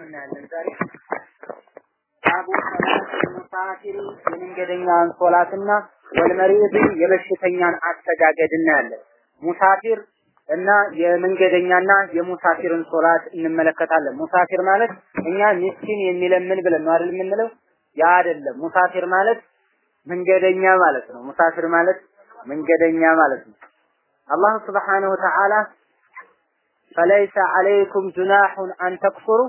እናያለን ዛሬ ባቡ ሰላት የመንገደኛን ሶላትና ወልመሪድ የበሽተኛን አሰጋገድ እናያለን። ሙሳፊር እና የመንገደኛና የሙሳፊርን ሶላት እንመለከታለን። ሙሳፊር ማለት እኛ ምስኪን የሚለምን ብለን ነው አይደል የምንለው? ያ አይደለም። ሙሳፊር ማለት መንገደኛ ማለት ነው። ሙሳፊር ማለት መንገደኛ ማለት ነው። አላህ ስብሓነሁ ወተዓላ فليس عليكم جناح أن تقصروا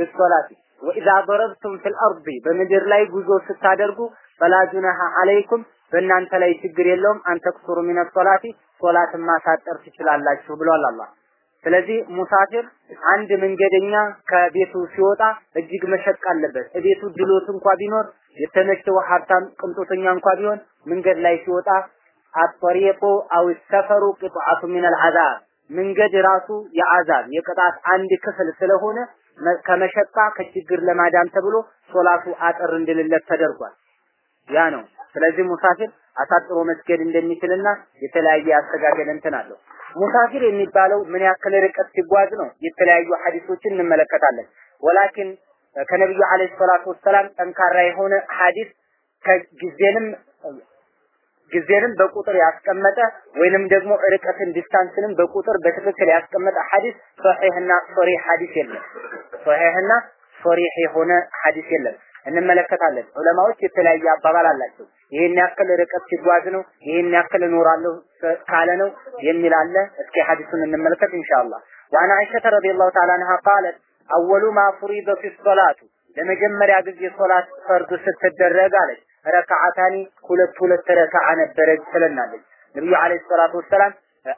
من الصلاة وإذا ضربتم في الأرض በምድር ላይ ጉዞ ስታደርጉ فلا جناح عليكم በእናንተ ላይ ችግር የለውም أن تقصروا من الصلاة ሶላትን ማሳጠር ትችላላችሁ ብሏል አላህ። ስለዚህ ሙሳፊር አንድ መንገደኛ ከቤቱ ሲወጣ እጅግ መሸቅ አለበት። እቤቱ ድሎት እንኳ ቢኖር የተመቸው ሀብታም ቅንጦተኛ እንኳ ቢሆን መንገድ ላይ ሲወጣ አጠሪቁ አው ሰፈሩ ቅጥዓቱ ሚነል ዐዛብ መንገድ ራሱ የአዛብ የቅጣት አንድ ክፍል ስለሆነ ከመሸቃ ከችግር ለማዳን ተብሎ ሶላቱ አጠር እንድልለት ተደርጓል። ያ ነው። ስለዚህ ሙሳፊር አሳጥሮ መስገድ እንደሚችልና የተለያየ አስተጋገድ እንትን አለው። ሙሳፊር የሚባለው ምን ያክል ርቀት ሲጓዝ ነው? የተለያዩ ሐዲሶችን እንመለከታለን። ወላኪን ከነብዩ አለይሂ ሰላቱ ወሰላም ጠንካራ የሆነ ሐዲስ ከጊዜንም ጊዜንም በቁጥር ያስቀመጠ ወይንም ደግሞ ርቀትን distance ንም በቁጥር በትክክል ያስቀመጠ ሐዲስ ሶሒህና ሶሪህ ሐዲስ የለም። ሶሒህና ሶሪህ የሆነ ሐዲስ የለም። እንመለከታለን። ዑለማዎች የተለያየ አባባል አላቸው። ይሄን ያክል ርቀት ሲጓዝ ነው፣ ይሄን ያክል እኖራለሁ ካለ ነው የሚል አለ። እስኪ ሐዲሱን እንመልከት ኢንሻአላህ። وعن عائشة رضي الله تعالى عنها قالت أول ما فرضت الصلاة ለመጀመሪያ ጊዜ ሶላት ፈርድ ስትደረግ አለች ركعتان ሁለት ሁለት ረካዓ ነበረች ትለናለች። ነብዩ አለይሂ ሰላቱ ወሰላም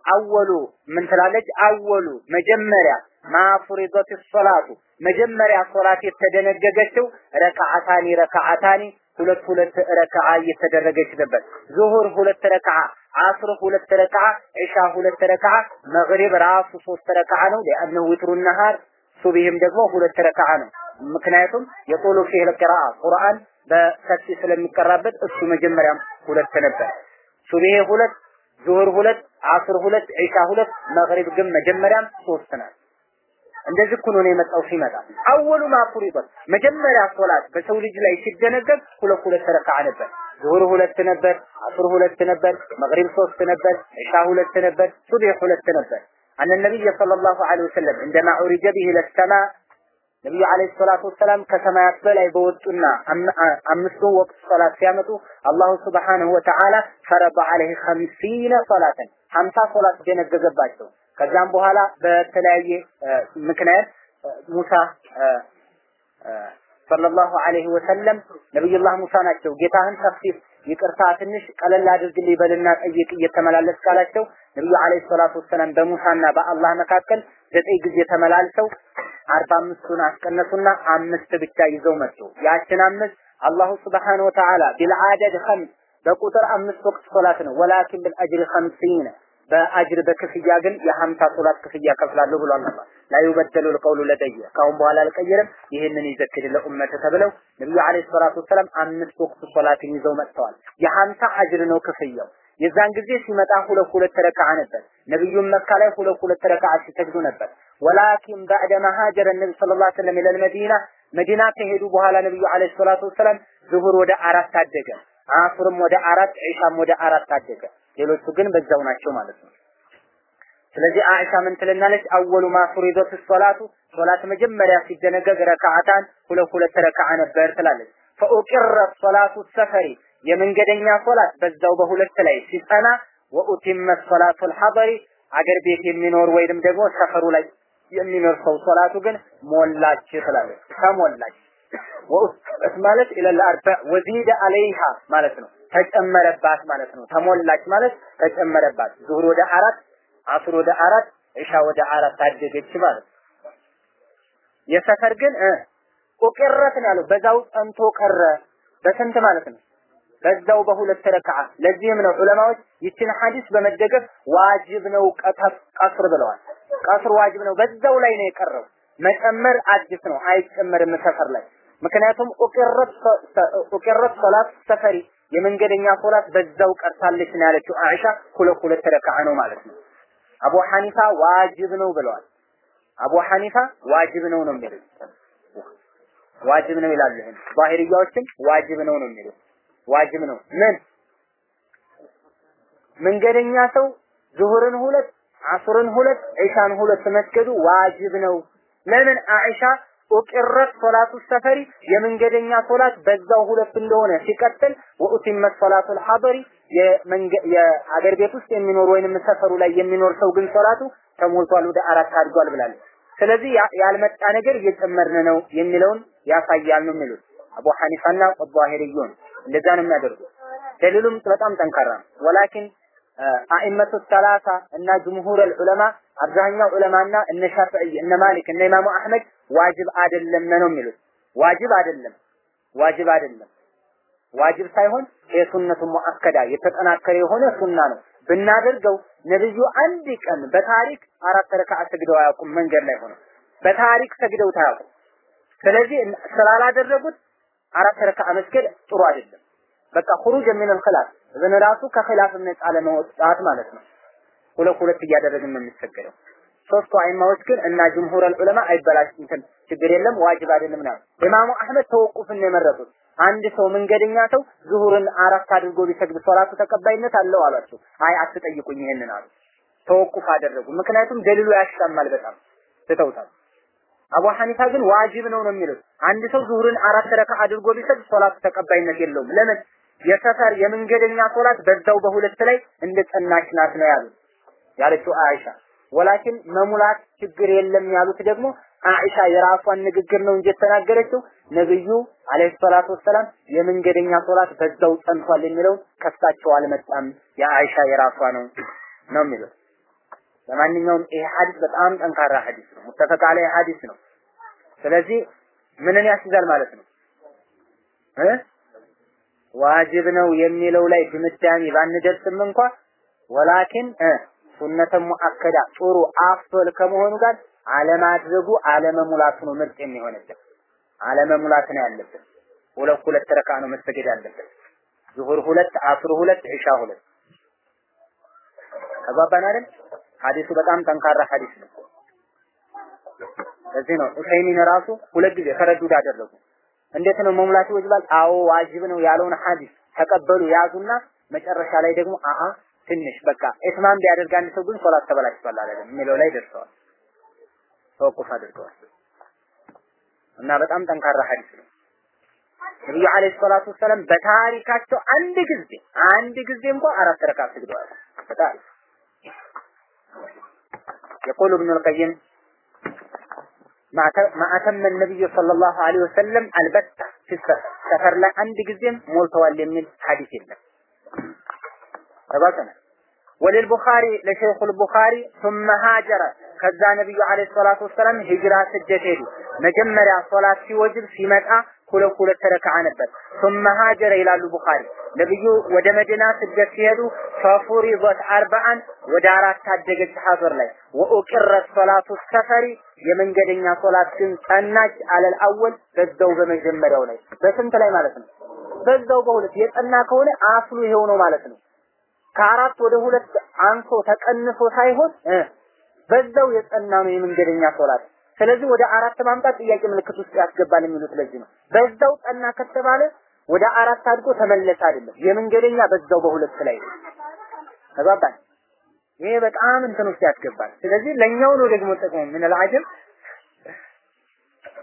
أول ምን ትላለች? أول መጀመሪያ ما فرضت الصلاة መጀመሪያ ሶላት የተደነገገችው ركعتان ركعتان ሁለት ሁለት ረካዓ እየተደረገች ነበር። ዙሁር ሁለት ረካዓ፣ አስር ሁለት ረካዓ፣ ዒሻ ሁለት ረካዓ፣ መግሪብ ራሱ ሶስት ረካዓ ነው። لأنه وتر النهار ሱብሂም ደግሞ ሁለት ረካዓ ነው። ምክንያቱም የጦሉ ፊህ ልቅራአ ቁርአን በሰፊ ስለሚቀራበት እሱ መጀመሪያም ሁለት ነበር። ሱብሂ ሁለት፣ ዙሁር ሁለት፣ አስር ሁለት፣ ዒሻ ሁለት፣ መግሪብ ግን መጀመሪያም ሶስት ናት። እንደዚህ እኮ ነው የመጣው ሲመጣ አወሉ ማ ፉሪበት መጀመሪያ ሶላት በሰው ልጅ ላይ ሲደነገግ ሁለት ሁለት ረካዓ ነበር። ዙሁር ሁለት ነበር፣ አስር ሁለት ነበር፣ መግሪብ ሶስት ነበር፣ ዒሻ ሁለት ነበር፣ ሱብሂ ሁለት ነበር። አነ ነቢይ ሰለላሁ ዐለይሂ ወሰለም እንደማ ዑሪጀ ቢሂ ለሰማ ነቢዩ አለይሂ ሰላቱ ወሰላም ከሰማያት በላይ በወጡና አምስቱ ወቅት ሶላት ሲያመጡ አላሁ ሱብሓነሁ ወተዓላ ፈረደ ዐለይሂ ኸምሲነ ሶላተን ሀምሳ ሶላት ደነገገባቸው። ከዛም በኋላ በተለያየ ምክንያት ሙሳ ሰለላሁ ዐለይሂ ወሰለም ነብዩላህ ሙሳ ናቸው ጌታህን ተፍሲር ይቅርታ ትንሽ ቀለል አድርግልኝ በልና ጠይቅ እየተመላለስ ካላቸው ነብዩ አለይሂ ሰላቱ ወሰላም በሙሳና በአላህ መካከል ዘጠኝ ጊዜ ተመላልሰው አርባ አምስቱን አስቀነሱና አምስት ብቻ ይዘው መጡ። ያችን አምስት አላሁ ስብሓነሁ ወተዓላ ቢልዓደድ ኸምስ በቁጥር አምስት ወቅት ሶላት ነው። ወላኪን ቢልአጅሪ ኸምሲነ በአጅር በክፍያ ግን የሀምሳ ሶላት ክፍያ ከፍላለሁ ብሏል አላህ። ላ ዩበደሉ ልቀውሉ ለደየ ካሁን በኋላ አልቀይርም፣ ይህንን ይዘክር ለኡመተ ተብለው ነቢዩ አለይሂ ሰላቱ ወሰላም አምስት ወቅት ሶላትን ይዘው መጥተዋል። የሀምሳ አጅር ነው ክፍያው። የዛን ጊዜ ሲመጣ ሁለት ሁለት ረካዓ ነበር። ነብዩም መካ ላይ ሁለት ሁለት ረካዓ ሲሰግዱ ነበር። ወላኪን ባዕደ መሃጀረ ነቢ ሰለላሁ ዐለይሂ ወሰለም ኢለል መዲና መዲና ከሄዱ በኋላ ነብዩ አለይሂ ሰላቱ ወሰላም ዙሁር ወደ አራት አደገ፣ አሱርም ወደ አራት፣ ዒሻም ወደ አራት አደገ። ሌሎቹ ግን በዛው ናቸው ማለት ነው። ስለዚህ አኢሻ ምን ትለናለች? አወሉ ማ ፉሪደት ሶላቱ ሶላት መጀመሪያ ሲደነገግ ረካዓታን ሁለት ሁለት ረካዓ ነበር ትላለች። ፈኡቂረ ሶላቱ ሰፈሪ የመንገደኛ ሶላት በዛው በሁለት ላይ ሲጸና ወኡቲመ ሶላቱ አልሐደሪ አገር ቤት የሚኖር ወይንም ደግሞ ሰፈሩ ላይ የሚኖር ሰው ሶላቱ ግን ሞላች ትላለች። ተሞላች ወኡስበት ማለት ኢለል አርባ ወዚደ አለይሃ ማለት ነው። ተጨመረባት ማለት ነው። ተሞላች ማለት ተጨመረባት። ዙሁር ወደ አራት፣ አስር ወደ አራት፣ ኢሻ ወደ አራት አደገች ማለት ነው። የሰፈር ግን ቁቅረት ነው ያለው በዛው ጸንቶ ቀረ። በስንት ማለት ነው? በዛው በሁለት ረክዓ። ለዚህም ነው ዑለማዎች ይችን ሐዲስ በመደገፍ ዋጅብ ነው ቀስር ብለዋል። ቀስር ዋጅብ ነው፣ በዛው ላይ ነው የቀረው። መጨመር አዲስ ነው፣ አይጨመርም ሰፈር ላይ ምክንያቱም ኡቂረት ሶላት ሰፈሪ የመንገደኛ ሶላት በዛው ቀርታለች ነው ያለችው አይሻ። ሁለት ሁለት ረካዓ ነው ማለት ነው። አቡ ሐኒፋ ዋጅብ ነው ብለዋል። አቡ ሐኒፋ ዋጅብ ነው ነው የሚሉት። ዋጅብ ነው ይላሉ። ዛሂርያዎችም ዋጅብ ነው ነው የሚሉት ዋጅብ ነው ምን መንገደኛ ሰው ዙሁርን ሁለት አስርን ሁለት ዒሻን ሁለት መስገዱ ዋጅብ ነው። ለምን አኢሻ ኡቂረት ሶላቱ ሰፈሪ የመንገደኛ ሶላት በዛው ሁለት እንደሆነ ሲቀጥል وأتمت صلاة الحضر የአገር ቤት ውስጥ የሚኖር ወይንም ሰፈሩ ላይ የሚኖር ሰው ግን ሶላቱ ተሞልቷል ወደ አራት አድጓል ብላለች። ስለዚህ ያልመጣ ነገር እየጨመርን ነው የሚለውን ያሳያል ነው የሚሉት አቡ ሐኒፋና ዛሂሪዩን እንደዛ ነው የሚያደርጉት። ደሊሉም በጣም ጠንካራ ነው። ولكن الأئمة الثلاثة እና ጅምሁር ዑለማ አብዛኛው ዑለማና እነ ሻፍዒ እነ ማሊክ እነ ኢማሙ አህመድ ዋጅብ አይደለም ነው የሚሉት። ዋጅብ አይደለም፣ ዋጅብ አይደለም፣ ዋጅብ ሳይሆን የሱነቱ ሙአከዳ የተጠናከረ የሆነ ሱና ነው። ብናደርገው ነብዩ አንድ ቀን በታሪክ አራት ረካ ሰግደው አያውቁም። መንገድ ላይ ሆነው በታሪክ ሰግደው ታያውቁ። ስለዚህ ስላላደረጉት አራት ረካ መስገድ ጥሩ አይደለም። በቃ ሁሩጅ ሚነል ኺላፍ እብን ራሱ ከኺላፍ ነፃ ለመውጣት ማለት ነው። ሁለት ሁለት እያደረግን ነው የሚሰገደው። ሶስቱ አይማዎች ግን እና ጅምሁር ዑለማ አይበላሽ እንትን ችግር የለም ዋጅብ አይደለም ነው። ኢማሙ አህመድ ተወቁፍን ነው የመረጡት። አንድ ሰው መንገደኛ ሰው ዙሁርን አራት አድርጎ ቢሰግድ ሶላቱ ተቀባይነት አለው አሏቸው። አይ አትጠይቁኝ ይሄንን አሉ። ተወቁፍ አደረጉ። ምክንያቱም ደሊሉ ያሻማል በጣም ትተውታል። አቡ ሐኒፋ ግን ዋጅብ ነው ነው የሚሉት። አንድ ሰው ዙሁርን አራት ረካ አድርጎ ቢሰግድ ሶላቱ ተቀባይነት የለውም። ለምን? የሰፈር የመንገደኛ ሶላት በዛው በሁለት ላይ እንደ ናት ነው ያሉት ያለችው አይሻ። ወላኪን መሙላት ችግር የለም ያሉት ደግሞ አይሻ የራሷን ንግግር ነው እንጂ የተናገረችው ነብዩ አለይሂ ሰላቱ ወሰላም የመንገደኛ ሶላት በዛው ጸንቷል የሚለውን ከፍታቸው አልመጣም። የአይሻ የራሷ ነው ነው የሚሉት። ለማንኛውም ይሄ ሐዲስ በጣም ጠንካራ ሐዲስ ነው። ሙተፈቅ ሐዲስ ነው። ስለዚህ ምንን ያስይዛል ማለት ነው እ ዋጅብ ነው የሚለው ላይ ድምዳሜ ባንደርስም እንኳ ወላኪን ሱነተ ሙአከዳ ጥሩ አፍቶል ከመሆኑ ጋር አለማድረጉ አለመሙላቱ ነው ምርጥ የሚሆንበት። አለመሙላት ነው ያለበት። ሁለት ሁለት ረካ ነው መሰገድ ያለበት። ዙሁር ሁለት፣ አስር ሁለት፣ ኢሻ ሁለት። ተግባባን አይደል? ሐዲሱ በጣም ጠንካራ ሐዲስ ነው። ለዚህ ነው ኡሰይሚን ራሱ ሁለት ጊዜ ተረዱድ አደረጉ። እንዴት ነው መሙላት ይወጅባል? አዎ ዋጅብ ነው ያለውን ሐዲስ ተቀበሉ ያዙና መጨረሻ ላይ ደግሞ አአ ትንሽ በቃ ኢትማም ቢያደርግ አንድ ሰው ግን ሶላት ተበላሽቷል አይደለም የሚለው ላይ ደርሰዋል። ተወቁፍ አድርገዋል። እና በጣም ጠንካራ ሐዲስ ነው። ነብዩ አለይሂ ሰላቱ ወሰለም በታሪካቸው አንድ ጊዜ አንድ ጊዜ እንኳን አራት ረካ ሰግደዋል። በጣም يقول ابن القيم ما أتم النبي صلى الله عليه وسلم البتة في السفر سفر لا عند ጊዜም ሞልተዋል የሚል ሐዲስ የለም። ተባተነ ወለልቡኻሪ ለሸይኹ البخاري ثم هاجر ከዛ ነብዩ አለይሂ ሰላቱ ወሰለም ሂጅራ ስደት ሄዱ። መጀመሪያ ሶላት ሲወጅብ ሲመጣ ሁለት ሁለት ረካዓ ነበር። ثم هاجر ይላሉ ቡኻሪ ነብዩ ወደ መዲና ስደት ሲሄዱ ፈፉሪዘት አርባአን ወደ አራት ታደገች ሐዘር ላይ ወኡቅረት ሶላቱ ሰፈሪ የመንገደኛ ሶላት ግን ጸናች አለል አወል በዛው በመጀመሪያው ላይ በስንት ላይ ማለት ነው? በዛው በሁለት የጸና ከሆነ አስሉ ይሄው ነው ማለት ነው። ከአራት ወደ ሁለት አንሶ ተቀንሶ ሳይሆን በዛው የጸና ነው የመንገደኛ ሶላት። ስለዚህ ወደ አራት ማምጣት ጥያቄ ምልክት ውስጥ ያስገባል የሚሉት ለዚህ ነው። በዛው ጸና ከተባለ ወደ አራት አድጎ ተመለሰ አይደለም። የመንገደኛ በዛው በሁለት ላይ ነው። ተባባል። ይሄ በጣም እንትን ውስጥ ያስገባል። ስለዚህ ለኛው ነው ደግሞ ጥቅሙ ምን አልዓጀብ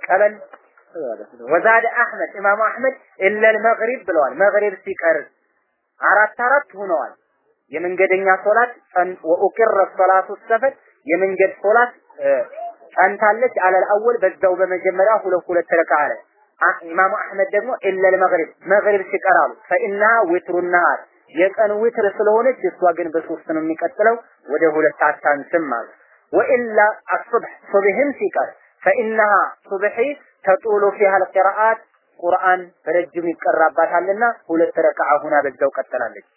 ቀበል ወዛደ አህመድ ኢማሙ አህመድ ኢለል መግሪብ ብለዋል። መግሪብ ሲቀር አራት አራት ሆነዋል። የመንገደኛ ሶላት ወኡቅረ ሶላቱ ሰፈር የመንገድ ሶላት ጸንታለች አለል አወል በዛው በመጀመሪያ ሁለት ሁለት ረካ አለ። ኢማሙ አህመድ ደግሞ إلا المغرب መግሪብ ሲቀር فإنها وتر የቀን ዊትር ስለሆነች እሷ ግን በሶስት ነው የሚቀጥለው ወደ ሁለት አታንስም አሉ። وإلا الصبح ሱብህም ሲቀር فإنها الصبح تطول فيها القراءة ቁርአን በረጅም ይቀራባታልና ሁለት ረከዓ ሁና በዛው ቀጥላለች።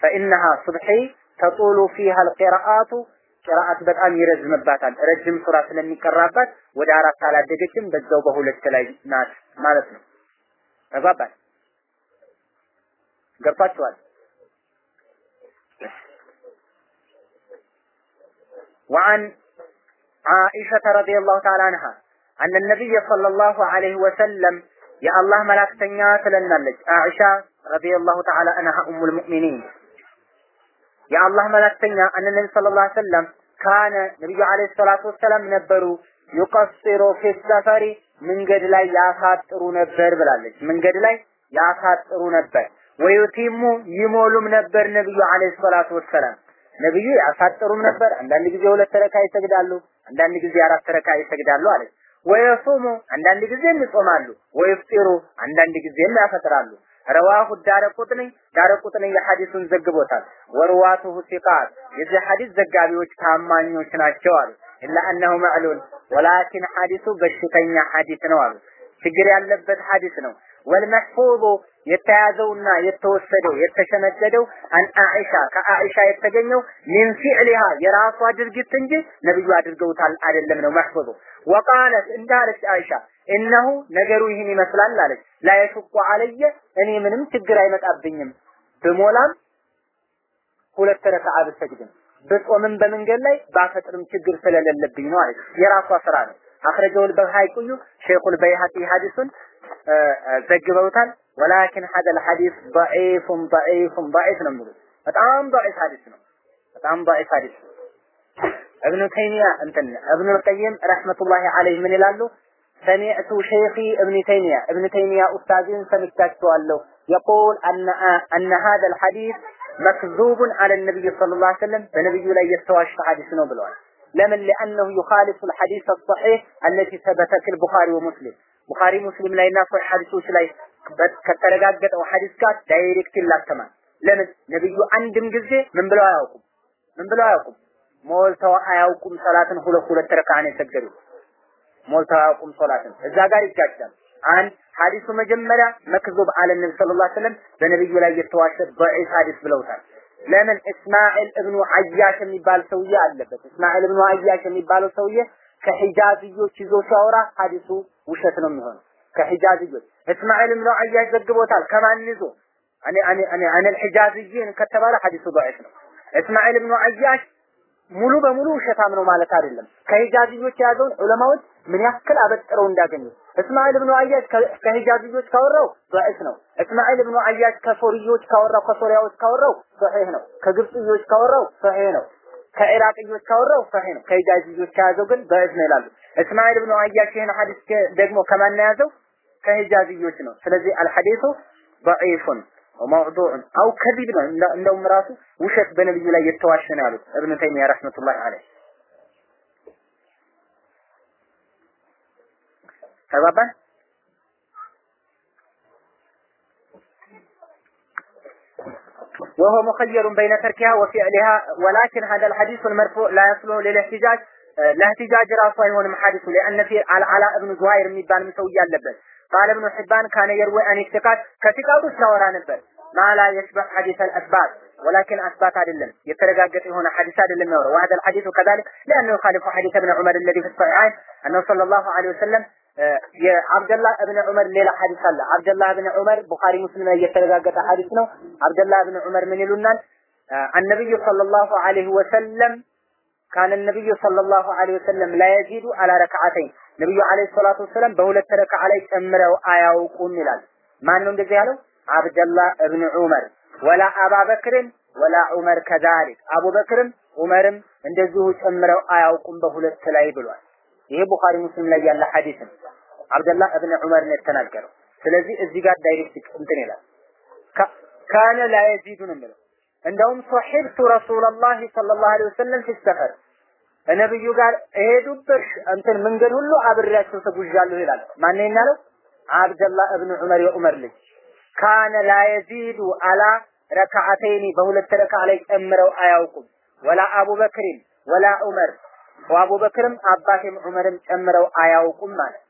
فإنها الصبح تطول فيها القراءة ቂራአት በጣም ይረዝምባታል። ረጅም ሱራ ስለሚቀራባት ወደ አራት አላደገችም፣ በዛው በሁለት ላይ ናት ማለት ነው። ተግባባል? ገብቷችኋል? وعن عائشة رضي الله تعالى عنها አነ ነቢይ ሰለላሁ ዐለይሂ ወሰለም የአላህ መላክተኛ ትለናለች አኢሻ ረዲየላሁ ተዓላ አንሃ ኡሙል ሙእሚኒን የአላህ መላክተኛ አነ ነቢ ሰለላሁ ዐለይሂ ወሰለም ካነ ነቢዩ ዐለይሂ ሰላቱ ወሰላም ነበሩ ዩቀሲሩ ፊ መንገድ ላይ ያሳጥሩ ነበር ብላለች። መንገድ ላይ ያሳጥሩ ነበር። ወዩቲሙ ይሞሉም ነበር ነብዩ አለይሂ ሰላቱ ወሰላም። ነብዩ ያሳጥሩም ነበር። አንዳንድ ጊዜ ሁለት ረካ ይሰግዳሉ፣ አንዳንድ ጊዜ አራት ረካ ይሰግዳሉ አለች። ወየሱሙ አንዳንድ ጊዜም ይጾማሉ፣ ወይፍጢሩ አንዳንድ ጊዜም ያፈጥራሉ። ረዋሁ ዳረቁጥኒ ዳረቁጥኒ የሐዲሱን ዘግቦታል። ወርዋቱሁ ሲቃት የዚህ ሐዲስ ዘጋቢዎች ታማኞች ናቸው አሉ። ኢላ አነሁ መዕሉል ወላኪን ሐዲሱ በሽተኛ ሐዲስ ችግር ያለበት ሐዲስ ነው። ወልመሕፉዙ የተያዘውና የተወሰደው የተሸነገደው አን አኢሻ ከአኢሻ የተገኘው ሚን ፊዕሊሃ የራሷ ድርጊት እንጂ ነብዩ አድርገውታል አይደለም ነው መሕፉዙ ወቃለት እንዳለች አይሻ እነሁ ነገሩ ይህን ይመስላል አለች። ላየሽቁ አለየ እኔ ምንም ችግር አይመጣብኝም ብሞላም ሁለት ረከዓ ብሰግድም ብጾምም በመንገድ ላይ ባፈጥርም ችግር ስለሌለብኝ ነው አለች። የራሷ ስራ ነው። አክረጀው በሀይቁዩ ሼኹል በይሀቂ ሐዲሱን ዘግበውታል። ወላኪን ሀደል ሐዲስ ضعيفን ضعيفን ضعيف ነው የሚሉት በጣም ضعيف ሐዲስ ነው። በጣም ضعيف ሐዲስ ነው። እብኑ ተይሚያ እንትን እብኑ ቀይም ረህመቱላሂ አለይህ ምን ይላሉ? سمعت شيخي ابن تيمية ابن تيمية أستاذين سمعتك سمعتكتوالو يقول أن آه، أن هذا الحديث مكذوب على النبي صلى الله عليه وسلم فنبي لا يستواش حديث نوبلون لمن لأنه يخالف الحديث الصحيح التي ثبتت البخاري ومسلم بخاري مسلم لا ينافع حديثه حديثوش لا ከተረጋገጠ ሐዲስ ጋር ዳይሬክት ይላተማል። ለምን ነብዩ አንድም ጊዜ من بلا አያውቁም? من بلا አያውቁም? مول አያውቁም። ሰላትን صلاة ሁለት ረካዓ ነው የሰገዱት። ሞልተው አያውቁም ሶላትን። እዛ ጋር ይጋጫል። አንድ ሐዲሱ መጀመሪያ መክዙብ አለ ነብዩ ሰለላሁ ዐለይሂ ወሰለም በነብዩ ላይ የተዋሸ ضعيف ሐዲስ ብለውታል። ለምን እስማኤል እብኑ አያሽ የሚባል ሰውዬ አለበት። እስማኤል እብኑ አያሽ የሚባለው ሰውዬ ከሂጃዝዮች ይዞ ሲያወራ ሐዲሱ ውሸት ነው የሚሆነው። ከሂጃዝዮች እስማኤል ብኑ አያሽ ዘግቦታል። ከማን ይዞ እኔ እኔ እኔ እኔ الحجازيين ከተባለ ሐዲሱ ضعيف ነው። እስማኤል ብኑ አያሽ ሙሉ በሙሉ ውሸታም ነው ማለት አይደለም። ከሂጃዝዮች የያዘውን ዑለማዎች ምን ያክል አበጥረው እንዳገኙ እስማኤል ብኑ አያሽ ከሂጃዝዮች ካወራው ضعيف ነው። እስማኤል ብኑ አያሽ ከሶሪዮች ካወራው ከሶሪያዎች ካወራው ضعيف ነው። ከግብጽዮች ካወራው ضعيف ነው። ከኢራቅዮች ካወራው ሶሂህ ነው። ከሂጃዝዮች ከያዘው ግን ضعيف ነው ይላሉ። እስማኤል ብኑ አያሽ ይህን ሐዲስ ደግሞ ከማን ያዘው? ከሂጃዝዮች ነው። ስለዚህ አልሐዲሱ ضعيف وموضوع او كذب ነው። እንደውም ራሱ ውሸት በነብዩ ላይ የተዋሸ ነው ያሉት እብኑ ተይሚያ ረህመቱላሂ ዐለይሂ Rubber? وهو مخير بين تركها وفعلها ولكن هذا الحديث المرفوع لا يصلح للاحتجاج آه، لاحتجاج راسه አይሆንም حادث لأن في على ابن زهير የሚባል ሰው لبس. قال ابن حبان كان يروي عن الثقات ከثقات ያወራ ነበር ما لا يشبه حديث الأسباب ولكن أسباب أثبات አይደለም የተረጋገጠ هنا حديث አይደለም ያወራው وهذا الحديث كذلك لأنه يخالف حديث ابن عمر الذي في الصحيحين أنه صلى الله عليه وسلم የአብደላህ እብን ዑመር ሌላ ሐዲስ አለ። አብደላህ እብን ዑመር ቡኻሪ ሙስሊም ላይ የተረጋገጠ ሐዲስ ነው። አብደላህ እብን ዑመር ምን ይሉናል? አነብዩ ሰለላሁ ዐለይሂ ወሰለም ካነ ነብዩ ሰለላሁ ዐለይሂ ወሰለም ላ የዚዱ አላ ረክዓተይን ነብዩ ዐለይሂ ሰላቱ ወሰለም በሁለት ረክዓ ላይ ጨምረው አያውቁም ይላል። ማን ነው እንደዚህ ያለው? አብደላህ እብን ዑመር ولا أبا بكر ولا عمر كذلك አቡበክርም ዑመርም እንደዚሁ ጨምረው አያውቁም በሁለት ላይ ብሏል። ይሄ ቡኻሪ ሙስሊም ላይ ያለ ሐዲስ ነው። አብደላህ እብን ዑመር ነው የተናገረው። ስለዚህ እዚህ ጋር direct እንትን ይላል كان لا يزيد ነው የሚለው እንደውም صحبت رسول الله صلى الله عليه وسلم في سفر ነብዩ ጋር እሄዱበት እንትን መንገድ ሁሉ አብሬያቸው ተጉዣለሁ ይላል። ማን ያለው? አብደላህ እብን ዑመር የዑመር ልጅ ካነ ላ የዚዱ አላ ረካዓተይኒ በሁለት ረካ ላይ ጨምረው አያውቁም። ወላ አቡበክሪን ወላ ዑመር ወአቡበክርም አባቴም ዑመርም ጨምረው አያውቁም ማለት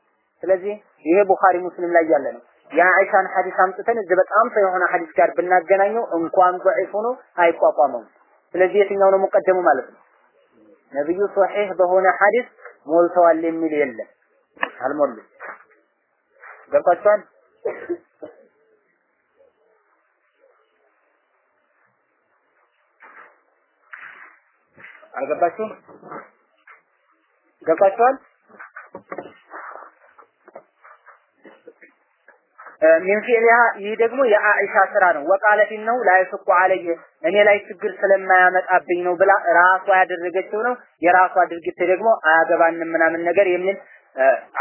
ስለዚህ ይሄ ቡኻሪ ሙስሊም ላይ ያለ ነው። የአይሻን ሐዲስ አምጥተን እዚህ በጣም ሰው የሆነ ሐዲስ ጋር ብናገናኘው እንኳን ضعيف ሆኖ አይቋቋመውም። ስለዚህ የትኛው ነው ሙቀደሙ ማለት ነው? ነብዩ ሶሒህ በሆነ ሐዲስ ሞልተዋል የሚል የለም። አልሞሉም። ገብቷችኋል? አልገባችሁም? ገብቷችኋል? ሚን ፊዕሊሃ ይህ ደግሞ የአኢሻ ስራ ነው። ወቃለት ነው ላ የስቁ አለየ እኔ ላይ ችግር ስለማያመጣብኝ ነው ብላ ራሷ ያደረገችው ነው። የራሷ ድርጊት ደግሞ አያገባንም ምናምን ነገር የሚል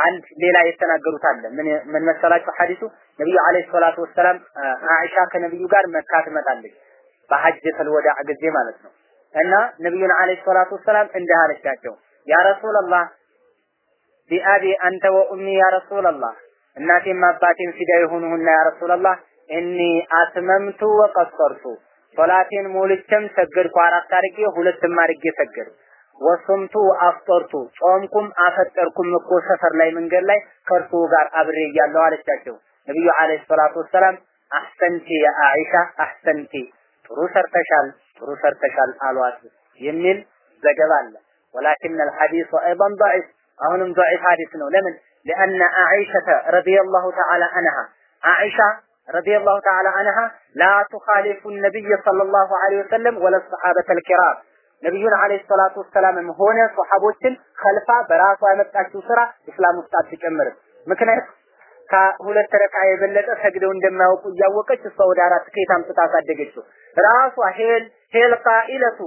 አንድ ሌላ የተናገሩት አለ። ምን ምን መሰላችሁ? ሐዲሱ ነብዩ አለይሂ ሰላቱ ወሰላም አኢሻ ከነብዩ ጋር መካ ትመጣለች በሐጀተል ወዳዕ ጊዜ ማለት ነው። እና ነብዩን አለይሂ ሰላቱ ወሰላም እንዲህ አለቻቸው፣ ያ ረሱላላህ بأبي أنت وأمي يا رسول الله እናቴም አባቴም ፊዳ የሆኑሁና ያ ረሱላላህ እኒ አትመምቱ ወቀሰርቱ ሶላቴን ሞልቼም ሰገድኩ። አራት አድርጌ ሁለትም አድርጌ ሰገድኩ። ወሶምቱ አፍጠርቱ። ጾምኩም አፈጠርኩም እኮ ሰፈር ላይ መንገድ ላይ ከእርሱ ጋር አብሬ እያለሁ አለቻቸው። ነቢዩ አለይሂ ሰላቱ ወሰላም አሕሰንቲ የአኢሻ አሕሰንቲ ጥሩ ሰርተሻል ጥሩ ሰርተሻል አሏት የሚል ዘገባ አለ። ወላኪን አልሐዲሱ አይበን ضعيف አሁንም ضعيف ሐዲስ ነው። ለምን? لأن عائشة رضي الله تعالى عنها عائشة رضي الله تعالى عنها لا تخالف النبي صلى الله عليه وسلم ولا الصحابة الكرام ነቢዩን አለይሂ ሰላቱ ወሰላምም ሆነ ሶሐቦችን ከልፋ በራሷ ያመጣችው ስራ እስላም ውስጥ አትጨምርም። ምክንያት ከሁለት ረካ የበለጠ ሰግደው እንደማያውቁ እያወቀች እሷ ወደ አራት ከየት አምጥታ አሳደገችው? ራሷ ሄል ሄል ቃኢለቱ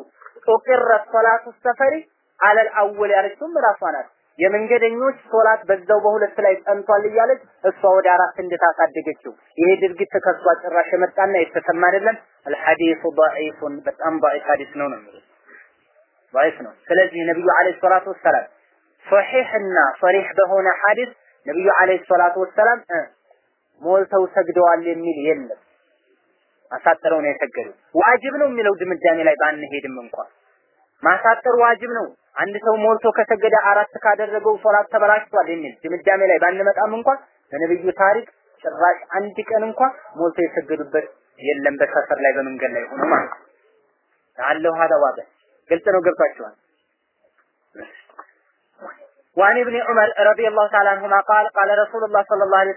ኡቂረት ሶላቱ ሰፈሪ አለል አወል ያለችውም ራሷ ናት። የመንገደኞች ሶላት በዛው በሁለት ላይ ጸንቷል እያለች እሷ ወደ አራት እንድታሳደገችው ይሄ ድርጊት ከሷ ጭራሽ የመጣና የተሰማ አይደለም። አልሐዲሱ ضعيفን በጣም ضعيف ሐዲስ ነው ነው ضعيف ነው። ስለዚህ ነብዩ አለይሂ ሰላቱ ወሰላም ሶሒሕና ሶሪሕ በሆነ ሐዲስ ነብዩ አለይሂ ሰላቱ ወሰላም ሞልተው ሰግደዋል የሚል የለም። አሳጥረው ነው የሰገዱት። ዋጅብ ነው የሚለው ድምዳሜ ላይ ባንሄድም እንኳን ማሳጠር ዋጅብ ነው። አንድ ሰው ሞልቶ ከሰገደ አራት ካደረገው ሶላት ተበላሽቷል የሚል ድምዳሜ ላይ ባንመጣም እንኳን በነብዩ ታሪክ ጭራሽ አንድ ቀን እንኳን ሞልቶ የሰገዱበት የለም። በሰፈር ላይ በመንገድ ላይ ሆኖ ማለት አለው ሀዳ ዋደ ግልጽ ነው፣ ገብቷቸዋል። وعن ابن عمر رضي الله አንሁማ عنهما قال قال رسول الله صلى الله عليه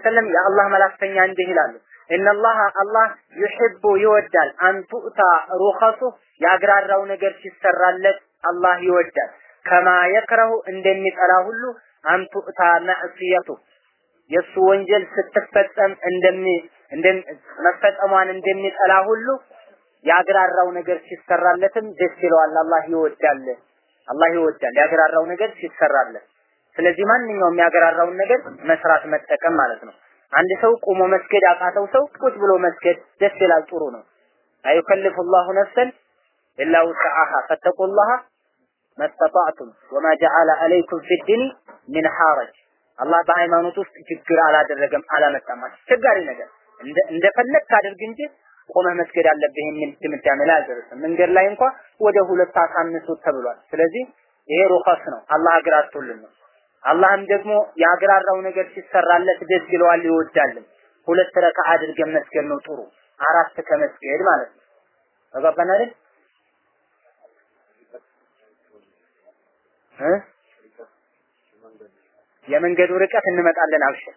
እንዲህ ይላሉ እነላሃ አላህ ዩሕቡ ይወዳል አንቱእታ ሩኸሱ ያግራራው ነገር ሲሰራለት አላህ ይወዳል። ከማ የክረሁ እንደሚጠላ ሁሉ አንቱእታ መዕስየቱ የእሱ ወንጀል ስትፈጸም እንደሚ መፈጸሟን እንደሚጠላ ሁሉ ያግራራው ነገር ሲሰራለትም ደስ ይለዋል። አላህ ይወዳል። አላህ ይወዳል ያግራራው ነገር ሲሰራለት። ስለዚህ ማንኛውም ያግራራውን ነገር መስራት መጠቀም ማለት ነው። አንድ ሰው ቁሞ መስገድ አቃተው ሰው ቁጭ ብሎ መስገድ ደስ ይላል፣ ጥሩ ነው። አይከልፍ ላሁ ነፍሰን ኢላ ውስዓሃ ፈተቁላሃ መስተጣዕቱም ወማ ጀዓለ አለይኩም ፊ ዲኒ ሚን ሐረጅ አላህ በሃይማኖት ውስጥ ችግር አላደረገም፣ አላመጣም። አስቸጋሪ ነገር እንደፈለግ ካድርግ እንጂ ቆመህ መስገድ አለብህ የሚል ድምዳሜ ላይ አልደረሰም። መንገድ ላይ እንኳ ወደ ሁለት አሳንሱት ተብሏል። ስለዚህ ይሄ ሩኸስ ነው፣ አላህ አግራርቶልን ነው። አላህም ደግሞ ያግራራው ነገር ሲሰራለት ደስ ይለዋል ይወዳልም። ሁለት ረካ አድርገን መስገድ ነው ጥሩ፣ አራት ከመስገድ ማለት ነው። ተገባን አይደል? የመንገዱ ርቀት እንመጣለን። አብሽር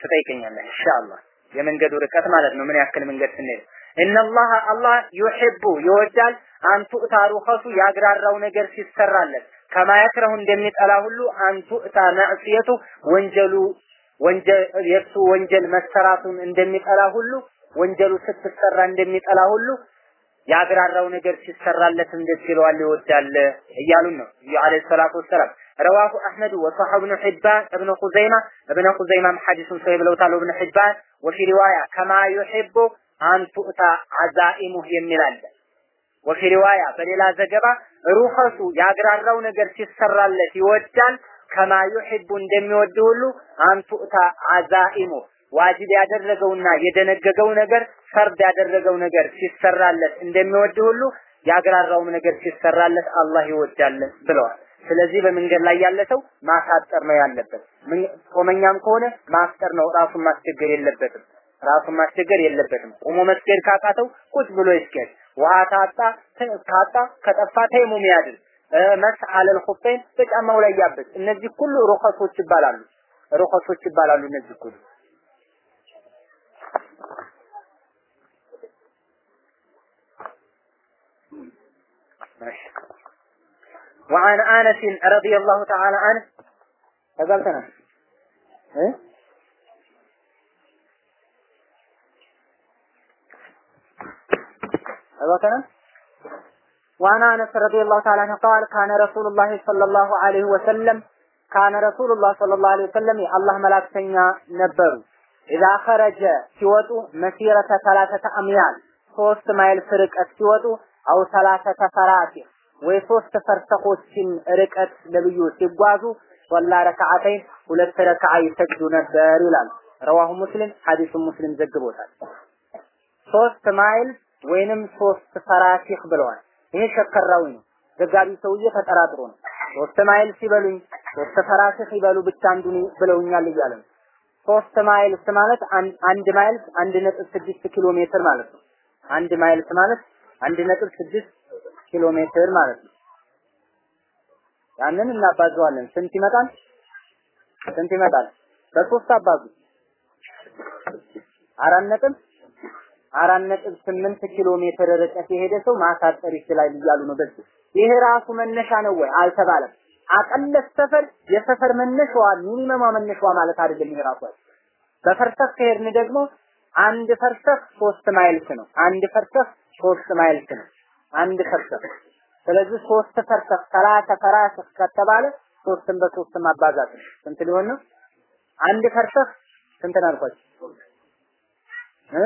ትጠይቀኛለህ ኢንሻአላህ። የመንገዱ ርቀት ማለት ነው ምን ያክል መንገድ ስንሄድ እነላህ አላህ ዩሂቡ ይወዳል አንቱ ታሩኸሱ ያግራራው ነገር ሲሰራለት ከማ እንደሚጠላ ሁሉ አንቱ እታ ማዕስየቱ ወንጀሉ የእሱ ወንጀል መሰራቱን እንደሚጠላ ሁሉ ወንጀሉ ስትሰራ እንደሚጠላ ሁሉ ያግራራው ነገር ሲሰራለት እንደስ ይለዋል ይወዳል እያሉን ነው። ነብዩ አለይሂ ሰላቱ ወሰለም ረዋሁ አህመድ ወሰሐብ ኢብኑ ሒባን ኢብኑ ኹዘይማ ኢብኑ ኹዘይማም ሐዲሱን ሰው ብለውታል። ኢብኑ ሒባን ወፊ ሪዋያ ከማ ዩሂቡ አንቱእታ አዛኢሙህ የሚል ወፊ ሪዋያ በሌላ ዘገባ ሩህሱ ያግራራው ነገር ሲሰራለት ይወዳል። ከማ ዩሂቡ እንደሚወድ ሁሉ አንቱታ አዛኢሙ ዋጅብ ያደረገውና የደነገገው ነገር ፈርድ ያደረገው ነገር ሲሰራለት እንደሚወድ ሁሉ ያግራራውም ነገር ሲሰራለት አላህ ይወዳል ብለዋል። ስለዚህ በመንገድ ላይ ያለ ሰው ማሳጠር ነው ያለበት። ጾመኛም ከሆነ ማፍጠር ነው፣ ራሱን ማስቸገር የለበትም። ራሱን ማስቸገር የለበትም። ቆሞ መስገድ ካቃተው ቁጭ ብሎ ይስገድ። ውሃ ታጣ ካጣ ከጠፋ ተይሙም ያድር። መስ አለል ኹፈይን በጫማው ላይ ያብስ። እነዚህ ሁሉ ሩኸሶች ይባላሉ። ሩኸሶች ይባላሉ እነዚህ ሁሉ وعن انس رضي الله تعالى عنه تقبلتنا مثلا وعن أنس رضي الله تعالى عنه قال كان رسول الله صلى الله عليه وسلم كان رسول الله صلى الله عليه وسلم الله ملاكተኛ نبر إذا خرج ሲወጡ مسيرة ثلاثة اميال ሶስት ማይል ርቀት ሲወጡ أو ثلاثة فرات ወይ ሶስት ፈርሰኮችን ርቀት ነብዩ ሲጓዙ ولا ركعتين ولا ረከዓ ይሰግዱ ነበር ይላል። ረዋሁ ሙስሊም ሐዲሱ ሙስሊም ዘግቦታል። ሶስት ማይልስ ወይንም ሶስት ፈራሲህ ብለዋል። ይሄ شك الراوي ነው። ዘጋቢ ሰውዬ ተጠራጥሮ ነው። ሶስት ማይል ሲበሉኝ ሶስት ፈራሲህ ይበሉ ብቻ አንዱን ብለውኛል እያለ ነው። ሶስት miles ማለት አንድ miles አንድ ነጥብ ስድስት ኪሎ ሜትር ማለት ነው። አንድ miles ማለት አንድ ነጥብ ስድስት ኪሎ ሜትር ማለት ነው። ያንን እናባዘዋለን። ስንት ይመጣል? ስንት ይመጣል? በሶስት አባዙ አራት ነጥብ አራት ነጥብ ስምንት ኪሎ ሜትር ርቀት የሄደ ሰው ማሳጠር ይችላል እያሉ ነው። በዚህ ይሄ ራሱ መነሻ ነው ወይ አልተባለም። أقل السفر የሰፈር መነሻዋ minimum ማ መነሻዋ ማለት አይደለም። ይሄ ራሱ በፈርሰክ ከሄድን ደግሞ አንድ ፈርሰክ ሶስት miles ነው። አንድ ፈርሰክ ሶስት miles ነው። አንድ ፈርሰክ ስለዚህ ሶስት ፈርሰክ ثلاثة فراسخ ከተባለ ሶስትን በሶስት ማባዛት ነው። ስንት ሊሆን ነው? አንድ ፈርሰክ ስንት ነው አልኳችሁ? እ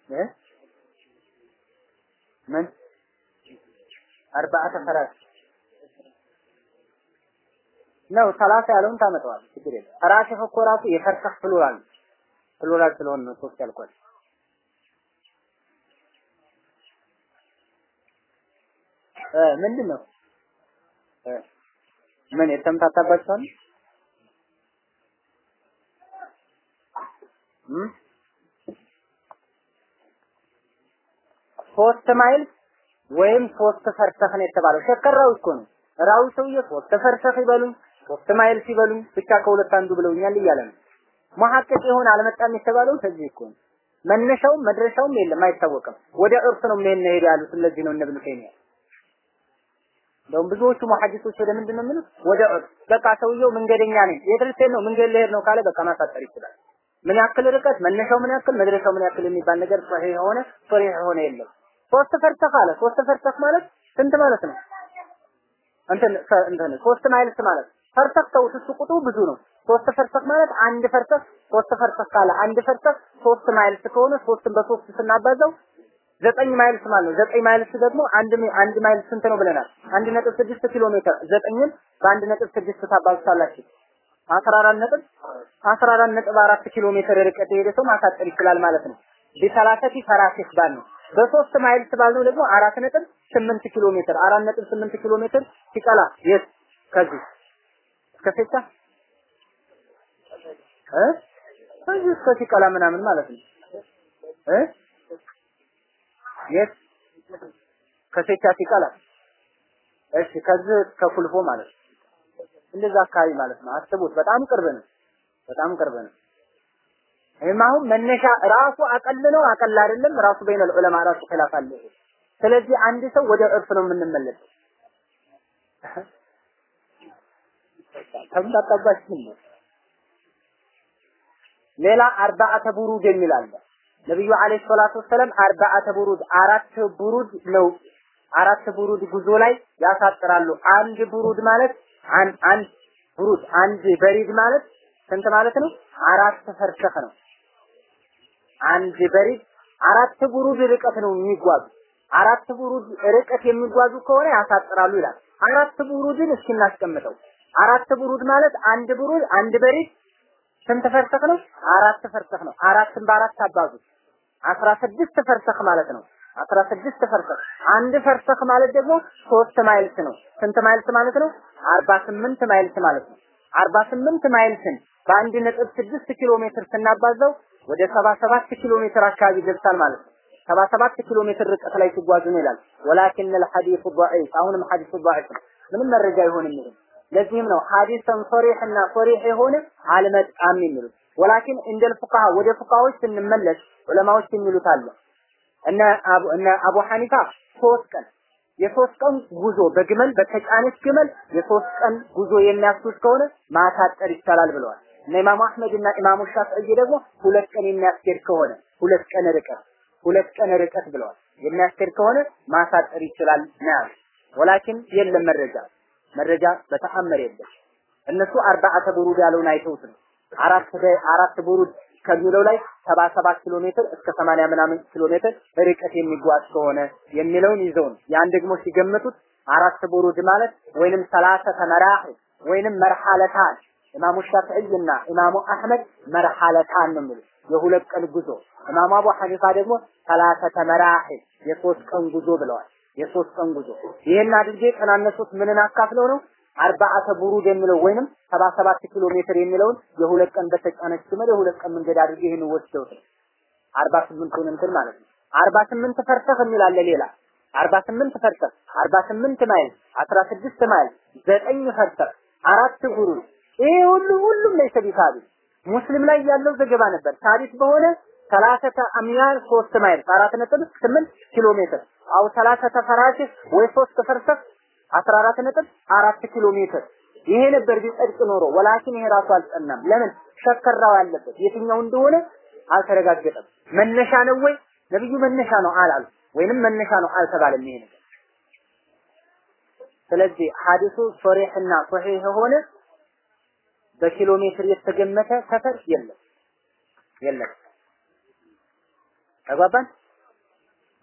እ ምን አርባዓተ ፈራስ ነው ሰላሳ ያለውን ታመጣዋል። ችግር የለም። ፈራሽ እኮ ራሱ የፈርሰክ ፕሉራል ፕሉራል ስለሆነ ነው ሶስት ያልኳል። ምንድን ነው ምን የተምታታባችኋል? ሶስት ማይል ወይም ሶስት ፈርሰህ ነው የተባለው። ሸከራው እኮ ነው ራዊ ሰውዬ ሶስት ፈርሰህ ይበሉኝ ሶስት ማይል ሲበሉኝ ብቻ ከሁለት አንዱ ብለውኛል እያለ ነው። መሐቀቅ የሆነ አልመጣም የተባለው ከዚህ እኮ ነው። መነሻውም መድረሻውም የለም አይታወቅም። ወደ እርስ ነው ምን ነው ያሉት። ስለዚህ ነው እነ ኢብኑ ተይሚያ እንደውም ብዙዎቹ ሙሐዲሶች ወደ ምንድን ነው የሚሉት? ወደ እርስ በቃ ሰውየው መንገደኛ ነኝ የት ነው መንገድ ልሄድ ነው ካለ በቃ ማሳጠር ይችላል። ምን ያክል ርቀት መነሻው ምን ያክል መድረሻው ምን ያክል የሚባል ነገር ሶሒህ የሆነ ሶሒህ የሆነ የለም። ሶስት ፈርሰክ አለ። ሶስት ፈርሰክ ማለት ስንት ማለት ነው? እንትን እንትን ሶስት miles ማለት ፈርሰክ ተውት፣ እሱ ቁጥሩ ብዙ ነው። ሶስት ፈርሰክ ማለት አንድ ፈርሰክ ሶስት ፈርሰክ ካለ አንድ ፈርሰክ ሶስት miles ከሆነ ሶስትን በሶስት ስናባዛው ዘጠኝ miles ማለት ነው። ዘጠኝ miles ደግሞ አንድ አንድ miles ስንት ነው ብለናል? አንድ ነጥብ ስድስት ኪሎ ሜትር። ዘጠኝን በአንድ ነጥብ ስድስት ታባዙታላችሁ። አስራ ነጥብ አስራ አራት ነጥብ አራት ኪሎ ሜትር ርቀት የሄደ ሰው ማሳጠር ይችላል ማለት ነው። بثلاثة فراسخ ባልነው። በሶስት miles ባልነው ደግሞ አራት ነጥብ ስምንት ኪሎ ሜትር አራት ነጥብ ስምንት ኪሎ ሜትር ሲቀላ የት? ከዚህ እስከ ሴታ እ? ከዚህ እስከ ሲቀላ ምናምን ማለት ነው። እ? የት? ከሴታ ሲቀላ። እሺ ከዚህ ከኩልፎ ማለት ነው። እንደዛ አካባቢ ማለት ነው። አስቡት በጣም ቅርብ ነው። በጣም ቅርብ ነው ይህም አሁን መነሻ ራሱ አቀል ነው አቀል አይደለም። ራሱ በይነ ዑለማ ራሱ ኺላፍ አለ ስለዚህ አንድ ሰው ወደ እርፍ ነው የምንመለሰው ተምታጣባችሁ ነው። ሌላ አርባዓተ ቡሩድ የሚል አለ። ነብዩ አለይሂ ሰላቱ ወሰለም አርባዓተ ቡሩድ አራት ቡሩድ ነው። አራት برد ጉዞ ላይ ያሳጥራሉ። አንድ برد ማለት አንድ برد አንድ بريد ማለት ስንት ማለት ነው? አራት فرسخ ነው አንድ بريد አራት برد ርቀት ነው የሚጓዙ አራት برد ርቀት የሚጓዙ ከሆነ ያሳጥራሉ ይላል አራት برد ን እስኪ እናስቀምጠው አራት برد ማለት አንድ برد አንድ بريد ስንት فرسخ ነው? አራት فرسخ ነው። አራትን በአራት አባዙ አስራ ስድስት فرسخ ማለት ነው። አስራ ስድስት فرسخ አንድ فرسخ ማለት ደግሞ ሶስት miles ነው። ስንት miles ማለት ነው? አርባ ስምንት miles ማለት ነው። አርባ ስምንት miles ን በአንድ ነጥብ ስድስት ኪሎ ሜትር ስናባዛው ወደ ሰባ ሰባት ኪሎ ሜትር አካባቢ ይደርሳል ማለት ነው። ሰባ ሰባት ኪሎ ሜትር ርቀት ላይ ሲጓዙ ነው ይላል። ወላኪን الحديث ضعيف አሁንም ሐዲሱ ضعيف ነው። ምንም መረጃ አይሆንም የሚለው ለዚህም ነው ሐዲሰን ሶሪህ እና ሶሪህ የሆነ አልመጣም የሚሉት። ወላኪን እንደል ፉቃሃ ወደ ፉቃዎች ስንመለስ ዑለማዎች የሚሉት አለ እነ አቡ እነ አቡ ሐኒፋ ሶስት ቀን የሶስት ቀን ጉዞ በግመል በተጫነች ግመል የሶስት ቀን ጉዞ የሚያስጉዝ ከሆነ ማሳጠር ይቻላል ብለዋል። እነ ኢማሙ አህመድ እና ኢማሙ ሻፊዒ ደግሞ ሁለት ቀን የሚያስኬድ ከሆነ ሁለት ቀን ርቀት ሁለት ቀን ርቀት ብለዋል። የሚያስኬድ ከሆነ ማሳጠር ይችላል ነው ወላኪን የለም መረጃ መረጃ በተአምር የለም። እነሱ أربعة برد ያለውን አይተውት ነው። አራት አራት برد ከሚለው ላይ ሰባ ሰባት ኪሎ ሜትር እስከ ሰማንያ ምናምን ኪሎ ሜትር ርቀት የሚጓዝ ከሆነ የሚለውን ይዘው ነው። ያን ደግሞ ሲገምቱት አራት برد ማለት ወይንም ثلاثة مراحل ወይንም مرحلتان ኢማሙ ሻፊዒና ኢማሙ አህመድ مرحلتان ነው የሚሉት የሁለት ቀን ጉዞ። ኢማሙ አቡ ሐኒፋ ደግሞ ثلاثة مراحل የሶስት ቀን ጉዞ ብለዋል። የሶስት ቀን ጉዞ ይሄን አድርጌ ቀናነሱት ምንን አካፍለው ነው አርባዓተ ቡሩድ የሚለው ወይንም ሰባ ሰባት ኪሎ ሜትር የሚለውን የሁለት ቀን በተጫነች ግመል የሁለት ቀን መንገድ አድርጌ ይህን ወስደውት አርባ ስምንቱን እንትን ማለት ነው። አርባ ስምንት ፈርሰህ የሚል ሌላ አርባ ስምንት ፈርሰህ አርባ ስምንት ማይል አስራ ስድስት ማይል ዘጠኝ ፈርሰህ አራት ቡሩድ ይሄ ሁሉ ሁሉም ላይ ሰቢታቢ ሙስሊም ላይ ያለው ዘገባ ነበር። ታሪክ በሆነ ሰላሰተ አምያል ሶስት ማይል አራት ነጥብ ስምንት ኪሎ ሜትር አው ሰላሰተ ፈራሽ ወይ ሶስት ፈርሰህ አስራ አራት ነጥብ አራት ኪሎ ሜትር ይሄ ነበር ቢጸድቅ ኖሮ ወላኪን ይሄ ራሱ አልጸናም። ለምን ሸከራው ያለበት የትኛው እንደሆነ አልተረጋገጠም። መነሻ ነው ወይ ነብዩ መነሻ ነው አላሉ ወይንም መነሻ ነው አልተባለም ይሄ ነገር። ስለዚህ ሐዲሱ ሶሪህና ሶሒህ የሆነ በኪሎ ሜትር የተገመተ ሰፈር የለም የለም። ተግባባን?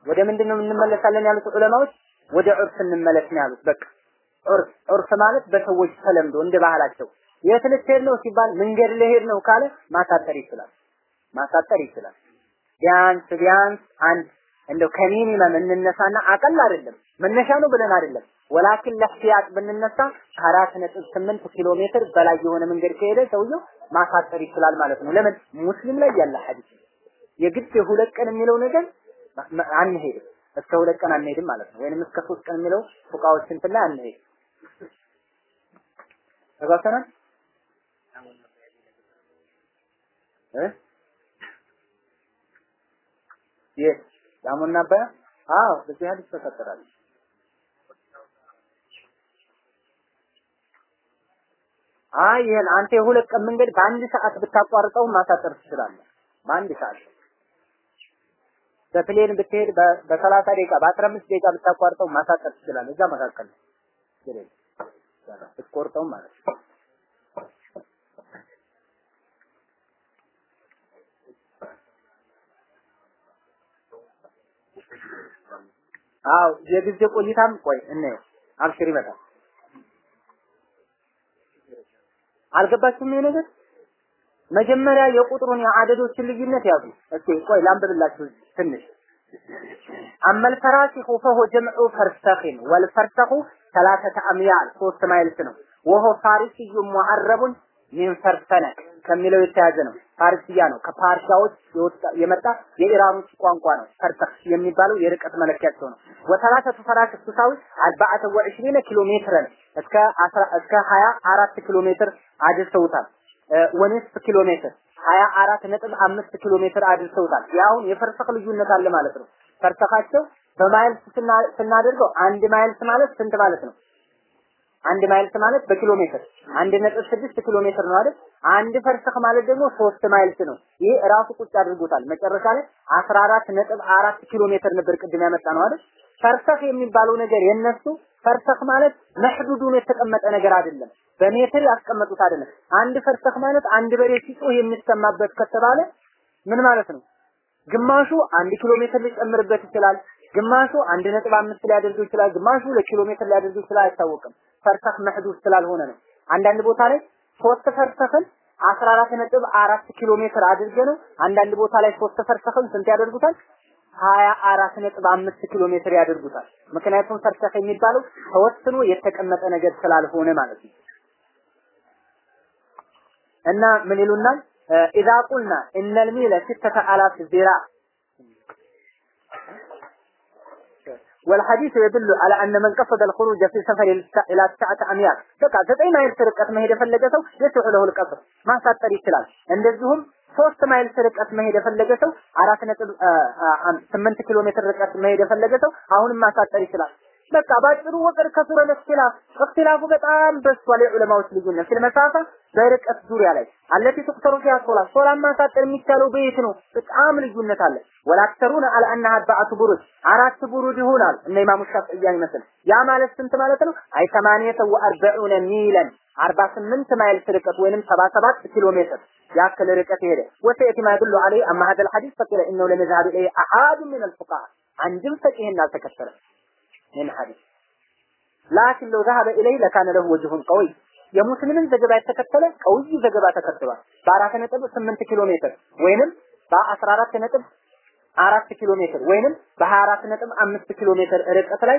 ወደ ምንድን ነው እንመለሳለን ያሉት ዑለማዎች? ወደ ዑርፍ እንመለስ ነው ያሉት። በቃ ዑርፍ ዑርፍ ማለት በሰዎች ተለምዶ እንደ ባህላቸው የት ልትሄድ ነው ሲባል መንገድ ልሄድ ነው ካለ ማሳጠር ይችላል ማሳጠር ይችላል። ቢያንስ ቢያንስ አንድ እንደው ከሚኒመም እንነሳና አቀል አይደለም መነሻ ነው ብለን አይደለም ወላኪን ለህቲያጥ ብንነሳ ከአራት ነጥብ ስምንት ኪሎ ሜትር በላይ የሆነ መንገድ ከሄደ ሰውየው ማሳጠር ይችላል ማለት ነው። ለምን ሙስሊም ላይ ያለ ሐዲስ የግድ የሁለት ቀን የሚለው ነገር አንሄድም እስከ ሁለት ቀን አንሄድም ማለት ነው። ወይንም እስከ ሶስት ቀን የሚለው ፉቃዎች እንትን ላይ አንሄድም። ተጓተናል እ የት ዳሞና አባያ? አዎ በዚህ ሐዲስ ተፈጠራል። አይ ይሄን አንተ የሁለት ቀን መንገድ በአንድ ሰዓት ብታቋርጠው ማሳጠር ትችላለህ። በአንድ ሰዓት በፕሌን ብትሄድ በሰላሳ ደቂቃ በአስራ አምስት ደቂቃ ብታቋርጠው ማሳጠር ትችላለህ። እዛ መካከል ነው ስለዚህ ብትቆርጠው ማለት ነው። አው የጊዜ ቆይታም ቆይ እንየው። አብሽር ይመጣል። አልገባችሁም ይሄ ነገር? መጀመሪያ የቁጥሩን የ عدد ኦችን ልዩነት ያዙ። እስኪ ቆይ ላንብብላችሁ ትንሽ أما الفراسخ فهو جمع فرسخ والفرسخ ثلاثة أميال ሶስት miles ነው። وهو فارسي معرب من فرسنك ከሚለው የተያዘ ነው። ፋርሲያ ነው። ከፐርሻዎች የመጣ የኢራኖች ቋንቋ ነው። فرسخ የሚባለው የርቀት መለኪያቸው ነው። وثلاثة فراسخ تساوي أربعة وعشرين كيلومترا እስከ እስከ ሀያ አራት ኪሎ ሜትር አድርሰውታል። ونصف كيلومتر ሀያ አራት ነጥብ አምስት ኪሎ ሜትር አድርሰውታል። ያሁን የ فرسخ ልዩነት አለ ማለት ነው። فرسخ ኣቸው በ miles ስናደርገው አንድ miles ማለት ስንት ማለት ነው? አንድ miles ማለት በኪሎ ሜትር አንድ ነጥብ ስድስት ኪሎ ሜትር ነው አይደል? አንድ فرسخ ማለት ደግሞ ሶስት miles ነው። ይሄ ራሱ ቁጭ አድርጎታል። መጨረሻ ላይ አስራ አራት ነጥብ አራት ኪሎ ሜትር ነበር ቅድም ያመጣ ነው አይደል? فرسخ የሚባለው ነገር የነሱ فرسخ ማለት محدود ኡን የተቀመጠ ነገር አይደለም። በሜትር ያስቀመጡት አይደለም። አንድ فرسخ ማለት አንድ በሬ ሲጮህ የሚሰማበት ከተባለ ምን ማለት ነው? ግማሹ አንድ ኪሎ ሜትር ሊጨምርበት ይችላል። ግማሹ አንድ ነጥብ አምስት ሊያደርገው ይችላል። ግማሹ ለኪሎ ሜትር ሊያደርገው ይችላል። አይታወቅም። ፈርሰኽ መሕዱድ ስላልሆነ ነው። አንዳንድ ቦታ ላይ ሶስት ፈርሰኽን አስራ አራት ነጥብ አራት ኪሎ ሜትር አድርገ ነው። አንዳንድ ቦታ ላይ ሶስት ፈርሰኽን ስንት ያደርጉታል? ሀያ አራት ነጥብ አምስት ኪሎ ሜትር ያደርጉታል። ምክንያቱም ፈርሰኽ የሚባለው ተወስኖ የተቀመጠ ነገር ስላልሆነ ማለት ነው። እና ምን ይሉናል? ኢዛ ቁልና እነል ሚለ ሲተተ አላፍ ዚራ والحديث يدل على أن من قصد الخروج في سفر إلى تسعة أميال በቃ ዘጠኝ ማይል ርቀት መሄድ የፈለገ ሰው የስዑ ለሁ ልቀስር ማሳጠር ይችላል። እንደዚሁም ሶስት ማይል ርቀት መሄድ የፈለገ ሰው አራት ነጥብ ስምንት ኪሎ ሜትር ርቀት መሄድ የፈለገ ሰው አሁንም ማሳጠር ይችላል። በቃ ባጭሩ ወቀር ከሱረ ለእክትላፍ እክትላፉ በጣም በዝቷል። የዑለማዎች ልዩነት ፊል በርቀት ዙሪያ ላይ አለቲ ትቁተሩ ፊሃ ሶላት ሶላት ማሳጠር የሚቻለው በየት ነው? በጣም ልዩነት አለ። ወላክተሩን አለ አነሃ አርባዓቱ ቡሩድ አራት ቡሩድ ይሆናል እነ ኢማሙ ሻፊዒያ ይመስል ያ ማለት ስንት ማለት ነው? አይ ሰማንየተ ወአርበዑነ ሚለን አርባ ስምንት ማይል ርቀት ወይንም ሰባ ሰባት ኪሎ ሜትር ያክል ርቀት ሄደ። ወሰየቲ ማ ይዱሉ ዐለይሂ አማ ሀዘል ሐዲስ ፈቂለ ኢነሁ ለም የዝሀብ ኢለይሂ አሐዱ አልፉቃሃ አንድም ፈቂህን አልተከተለም ይህን ሐዲስ ላኪን ለው ዘሀበ ኢለይሂ ለካነ ለሁ ወጅሁን ቀዊይ የሙስሊምን ዘገባ የተከተለ ቀውይ ዘገባ ተከትሏል። በአራት ነጥብ ስምንት ኪሎ ሜትር ወይንም በአስራ አራት ነጥብ አራት ኪሎ ሜትር ወይንም በሀያ አራት ነጥብ አምስት ኪሎ ሜትር ርቀት ላይ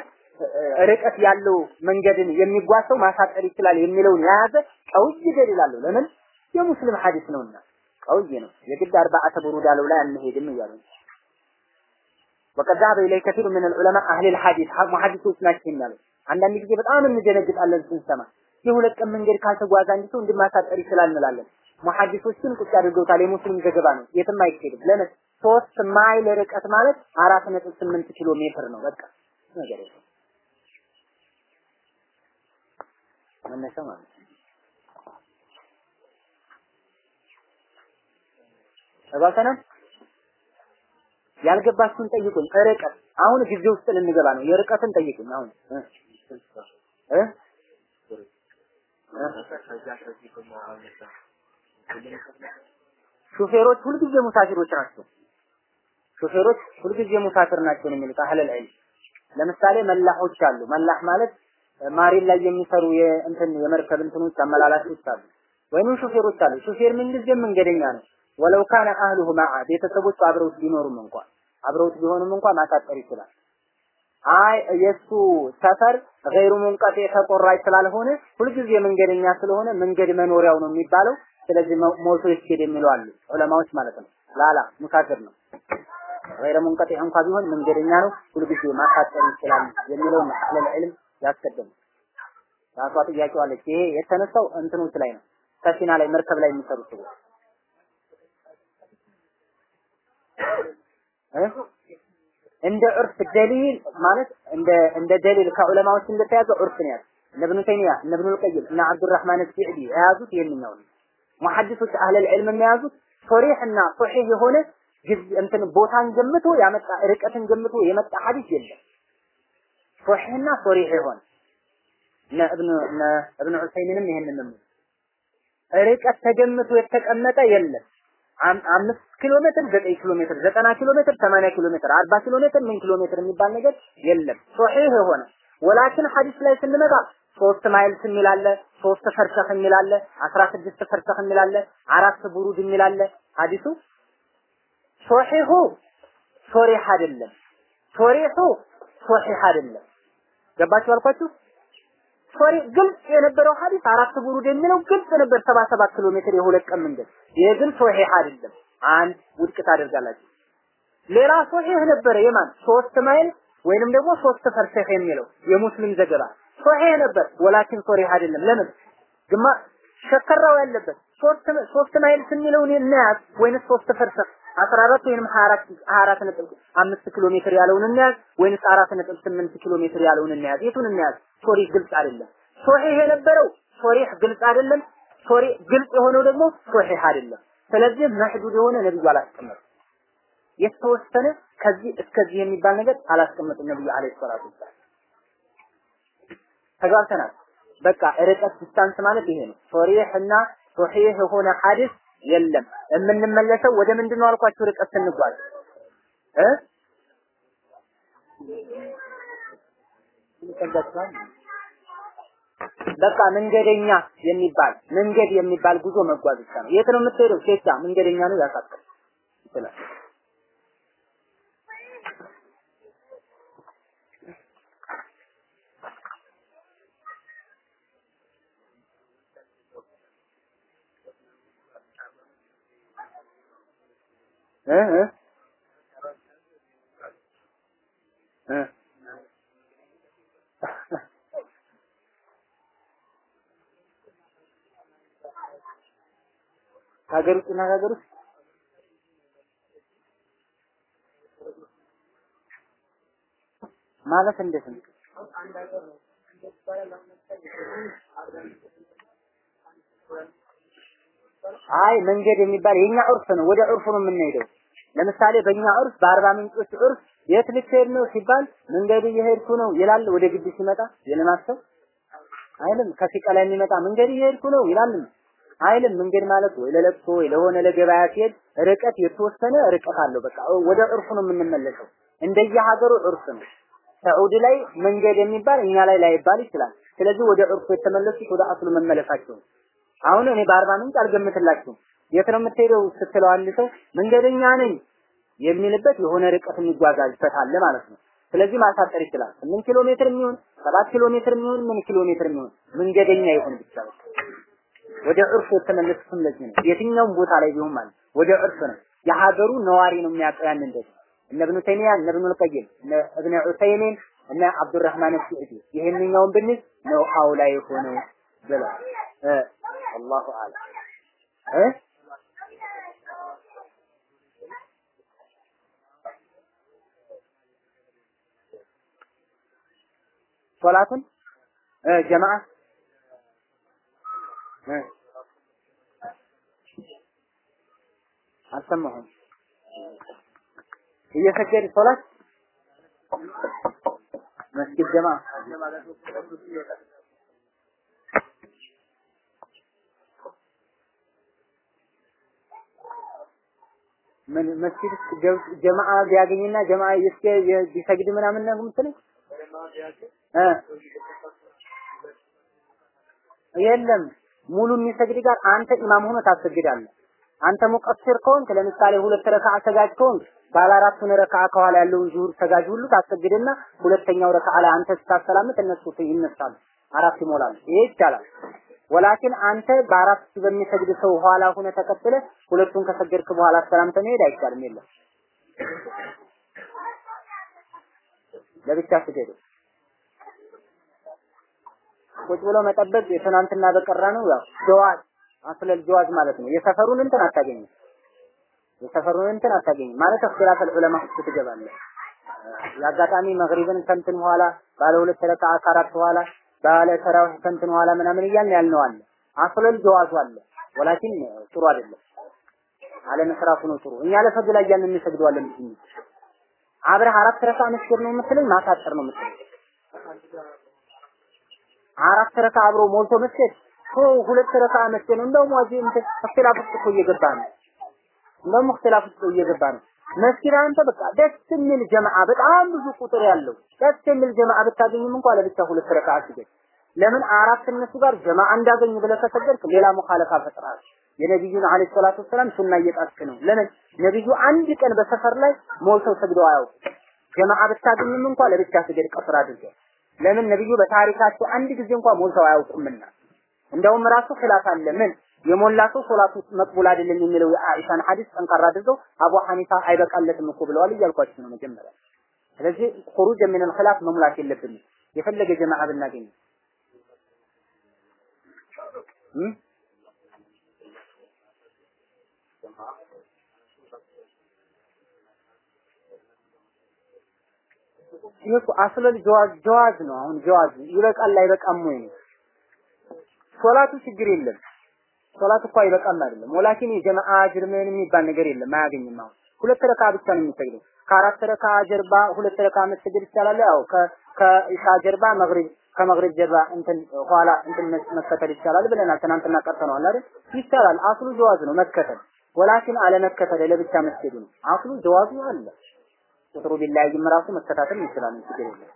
ርቀት ያለው መንገድን የሚጓዘው ማሳጠር ይችላል የሚለውን የያዘ ቀውይ ገሊል አለው። ለምን የሙስሊም ሀዲስ ነውና ቀውይ ነው። የግድ አርባዓተ ቡሩድ አለው ላይ አንሄድም እያሉ ወቀድ ዛሀበ ኢለይ ከቲሩ ሚነል ዑለማ አህሊል ሐዲስ ሙሐዲሶች ናቸው የሚያሉት። አንዳንድ ጊዜ በጣም እንደነግጣለን ስንሰማ የሁለት ቀን መንገድ ካልተጓዘ አንድ ሰው እንዲማሳጠር ይችላል እንላለን። ሙሐዲሶች ግን ቁጭ አድርገውታል። የሙስሊም ዘገባ ነው፣ የትም አይኬድም። ለምን ሶስት ማይል ርቀት ማለት አራት ነጥብ ስምንት ኪሎ ሜትር ነው። በቃ ነገር የለም መነሻ ማለት ነው። ተባሰነ ያልገባችሁን ጠይቁኝ። ርቀት አሁን ጊዜ ውስጥ ልንገባ ነው። የርቀትን ጠይቁኝ አሁን እ ሹፌሮች ሁልጊዜ ሙሳፊሮች ናቸው። ሹፌሮች ሁልጊዜ ሙሳፊር ናቸው ነው የሚሉት አህለል ዒልም። ለምሳሌ መላሖች አሉ። መላህ ማለት ማሪን ላይ የሚሰሩ የእንትን የመርከብ እንትኖች አመላላሾች አሉ፣ ወይንም ሹፌሮች አሉ። ሹፌር ምንጊዜም መንገደኛ ነው። ወለው ካነ አህሉሁ ማዓ ቤተሰቦቹ አብረውት ቢኖሩም እንኳን አብረውት ቢሆኑም እንኳን ማሳጠር ይችላል። አይ የሱ ሰፈር ገይሩ ሙንቀጤ ተቆራጭ ስላልሆነ ሁልጊዜ መንገደኛ ስለሆነ መንገድ መኖሪያው ነው የሚባለው። ስለዚህ ሞቶ ይስኬድ የሚሉ አሉ ዑለማዎች ማለት ነው። ላላ ሙሳፊር ነው። ገይረ ሙንቀጤ እንኳ ቢሆን መንገደኛ ነው፣ ሁልጊዜ ማሳጠር ይችላል የሚለው አህለል ዒልም ያስቀደሙ። ራሷ ጥያቄው አለች። ይሄ የተነሳው እንትኖች ላይ ነው፣ ሰፊና ላይ መርከብ ላይ የሚሰሩ ሰዎች እንደ ዑርፍ ደሊል ማለት እንደ እንደ ደሊል ከዑለማዎች እንደተያዘ ዑርፍ ነው ያለው። ኢብኑ ተይሚያ እነ ኢብኑ ልቀይም እነ አስሲዕዲ የያዙት ይሄንኛው ነው። ሙሐዲሶች አህለል ዒልም የሚያዙት ሶሪህ እና ሶሒህ የሆነ እንትን ቦታን ገምቶ ያመጣ ርቀትን ገምቶ የመጣ ሐዲስ የለም። ሶሒህና ሶሪህ የሆነ እነ ኢብኑ እነ ኢብኑ ዑሰይሚንም ይሄንን ነው ርቀት ተገምቶ የተቀመጠ የለም። አምስት ኪሎ ሜትር፣ ዘጠኝ ኪሎ ሜትር፣ ዘጠና ኪሎ ሜትር፣ ሰማንያ ኪሎ ሜትር፣ አርባ ኪሎ ሜትር፣ ምን ኪሎ ሜትር የሚባል ነገር የለም። صحيح የሆነ ولكن ሐዲስ ላይ ስንመጣ ሶስት miles የሚል አለ፣ ሶስት فرسخ የሚል አለ፣ አስራ ስድስት فرسخ የሚል አለ፣ አራት برد የሚል አለ። ሐዲሱ صحيح ኡ صريح አይደለም፣ صريح ኡ صحيح አይደለም። ገባችሁ አልኳችሁ? صريح ግልጽ የነበረው ሐዲስ አራት برد የሚለው ግልጽ ነበር። ሰባ ሰባት ኪሎ ሜትር የሁለት ቀን መንገድ። ይሄ ግን صحيح አይደለም። አንድ ውድቅ ታደርጋላችሁ። ሌላ صحيح ነበረ የማን ሶስት ማይል ወይንም ደግሞ ሶስት فرسخ የሚለው የሙስሊም ዘገባ صحيح ነበር። ولكن صريح አይደለም። ለምን ግማ ሸከራው ያለበት ሶስት ሶስት ማይል የሚለውን እናያዝ ወይንስ ሶስት فرسخ 14 ወይንም 24 24 ነጥብ 5 ኪሎ ሜትር ያለውን እናያዝ ወይንስ 4 ነጥብ 8 ኪሎ ሜትር ያለውን እናያዝ? የቱን እናያዝ? صريح ግልጽ አይደለም። صحيح የነበረው صريح ግልጽ አይደለም። صريح ግልጽ የሆነው ደግሞ صحيح አይደለም። ስለዚህ محدود የሆነ ነብዩ አላስቀመጡም። የተወሰነ ከዚህ እስከዚህ የሚባል ነገር አላስቀመጡም ነብዩ عليه الصلاة ተግባብተናል። በቃ ርቀት distance ማለት ይሄ ነው። صريح እና صحيح የሆነ ሐዲስ የለም። የምንመለሰው ወደ ምንድን ነው አልኳችሁ? ርቀት ስንጓዝ እ በቃ መንገደኛ የሚባል መንገድ የሚባል ጉዞ መጓዝ ብቻ ነው። የት ነው የምትሄደው? ሴቻ መንገደኛ ነው ያሳጥር ይችላል። እ እ ከሀገር ከሀገር ውስጥ ማለት እንዴት ነው? አይ መንገድ የሚባል የኛ ዑርፍ ነው። ወደ ዑርፉ ነው የምንሄደው። ለምሳሌ በእኛ ዑርፍ በአርባ ምንጮች ዑርፍ የት ልትሄድ ነው ሲባል መንገድ እየሄድኩ ነው ይላል። ወደ ግቢ ሲመጣ የልማት ሰው አይልም። ከሲቀላ የሚመጣ መንገድ እየሄድኩ ነው ይላል አይልም። መንገድ ማለት ወይ ለለቅሶ ወይ ለሆነ ለገበያ ሲሄድ ርቀት የተወሰነ ርቀት አለው። በቃ ወደ ዑርፉ ነው የምንመለሰው። እንደየሀገሩ ዑርፍ ነው። ሰዑድ ላይ መንገድ የሚባል እኛ ላይ ላይባል ይችላል። ስለዚህ ወደ ዑርፉ የተመለሱት ወደ አስሉ መመለሳቸው አሁን እኔ በአርባ ምንጭ አልገምትላችሁም። የት ነው የምትሄደው ስትለው አንድ ሰው መንገደኛ ነኝ የሚልበት የሆነ ርቀት የሚጓዛበት አለ ማለት ነው። ስለዚህ ማሳጠር ይችላል። ስምንት ኪሎ ሜትር የሚሆን ሰባት ኪሎ ሜትር የሚሆን ምን ኪሎ ሜትር የሚሆን መንገደኛ ይሁን ብቻ ወደ ዑርፍ የተመለሱትም ለዚህ ነው። የትኛውም ቦታ ላይ ቢሆን ማለት ወደ ዑርፍ ነው። የሀገሩ ነዋሪ ነው የሚያውቀው ያን እንደዚህ እነ ኢብኑ ተይሚያ እነ ኢብኑ ልቀይም እነ ኢብኑ ዑሰይሚን እነ አብዱራህማን አስዒዲ ይሄንኛውን ብንል ነው አውላ የሆነው ብለዋል። እ አላሁ አለም ጀማዓ? እ። አልሰማሁም። እየሰገድ ሶላት? መስጊድ ጀማ ምን መስጊድ ጀማዓ ቢያገኝና ጀማዓ ይስከ ቢሰግድ ምናምን ነው የምትለው የለም ሙሉ የሚሰግድ ጋር አንተ ኢማም ሆኖ ታሰግዳለህ። አንተ ሙቀስር ከሆንክ ለምሳሌ ሁለት ረካዓ ሰጋጅ ከሆንክ ባለ አራቱን ረካዓ ከኋላ ያለውን ዙሁር ሰጋጅ ሁሉ ታሰግድና ሁለተኛው ረካዓ ላይ አንተ ስታሰላምት እነሱ ይነሳሉ፣ አራት ይሞላሉ። ይሄ ይቻላል። ወላኪን አንተ በአራት በሚሰግድ ሰው ኋላ ሆነ ተቀጥለ ሁለቱን ከሰገድክ በኋላ ሰላምተ መሄድ አይቻልም። የለም ለብቻ ስገድ። ቁጭ ብሎ መጠበቅ የትናንትና በቀራ ነው። ያው ጀዋዝ አስለል ጀዋዝ ማለት ነው። የሰፈሩን እንትን አታገኝም። የሰፈሩን እንትን አታገኝም ማለት እክትላፍ ዑለማ ውስጥ ትገባለህ። የአጋጣሚ መግሪብን ከንትን በኋላ ባለ ሁለት ረካዓ ከአራት በኋላ ባለ ተራዊህ ከንትን በኋላ ምናምን እያልን ያልነው አለ። አስለል ጀዋዙ አለ። ወላኪን ጥሩ አይደለም። አለ መስራቱ ነው ጥሩ። እኛ ለፈግላ እያልን እንሰግደዋለን አብረህ አራት ረካ መስገድ ነው የምትለኝ ማሳጠር ነው የምትለኝ አራት ረካ አብሮ ሞልቶ መስገድ ሆ ሁለት ረካ መስገድ ነው። እንደውም ዋዚ እንትን እኮ እየገባ ነው። እንደውም እክትላፍ ውስጥ እየገባ ነው። መስጊድ አንተ በቃ ደስ የሚል ጀማዓ በጣም ብዙ ቁጥር ያለው ደስ የሚል ጀማዓ ብታገኝም እንኳን ለብቻ ሁለት ረካ ስገድ። ለምን አራት እነሱ ጋር ጀማ እንዳገኙ ብለህ ከሰገድክ ሌላ ሙኻለፋ ፈጥራለህ። የነቢዩን አለይሂ ሰላቱ ወሰላም ሱና እየጣስክ ነው። ለምን ነቢዩ አንድ ቀን በሰፈር ላይ ሞልተው ሰግደው አያውቁም። ጀማዓ ብታገኝም እንኳ ለብቻ ስገድ ቀስር አድርገው። ለምን ነብዩ በታሪካቸው አንድ ጊዜ እንኳ ሞልተው አያውቁምና። እንደውም ራሱ ኺላፍ አለ። ምን የሞላ ሰው ሶላቱ መቅቡል አይደለም የሚለው የአኢሻን ሐዲስ ጠንካራ አድርገው አቡ ሐኒፋ አይበቃለትም እኮ ብለዋል እያልኳችሁ ነው መጀመሪያ። ስለዚህ ኹሩጅ ሚነል ኺላፍ መሙላት የለብንም የፈለገ ጀማዓ ብናገኝ ይሄ እኮ አስለል ጀዋዝ ነው። አሁን ጀዋዝ ይበቃል አይበቃም ወይ ነው። ሶላቱ ችግር የለም። ሶላት እኮ አይበቃም አይደለም። ወላኪን የጀማዓ አጅር ምን የሚባል ነገር የለም፣ አያገኝም። አሁን ሁለት ረካ ብቻ ነው የሚሰግደው። ከአራት ረካ ጀርባ ሁለት ረካ መስገድ ይቻላል። ያው ከኢሻ ጀርባ መግሪብ ከመግሪብ ጀርባ እንትን ኋላ እንትን መከተል ይቻላል ብለናል። ትናንትና ቀርተነዋል አይደል? ይቻላል። አስሉ ጀዋዝ ነው መከተል። ወላኪን አለመከተል ለብቻ መስገዱ ነው። አስሉ ጀዋዙ አለ። ቁጥሩ ቢለያይም ራሱ መከታተል እንችላለን። ችግር የለም።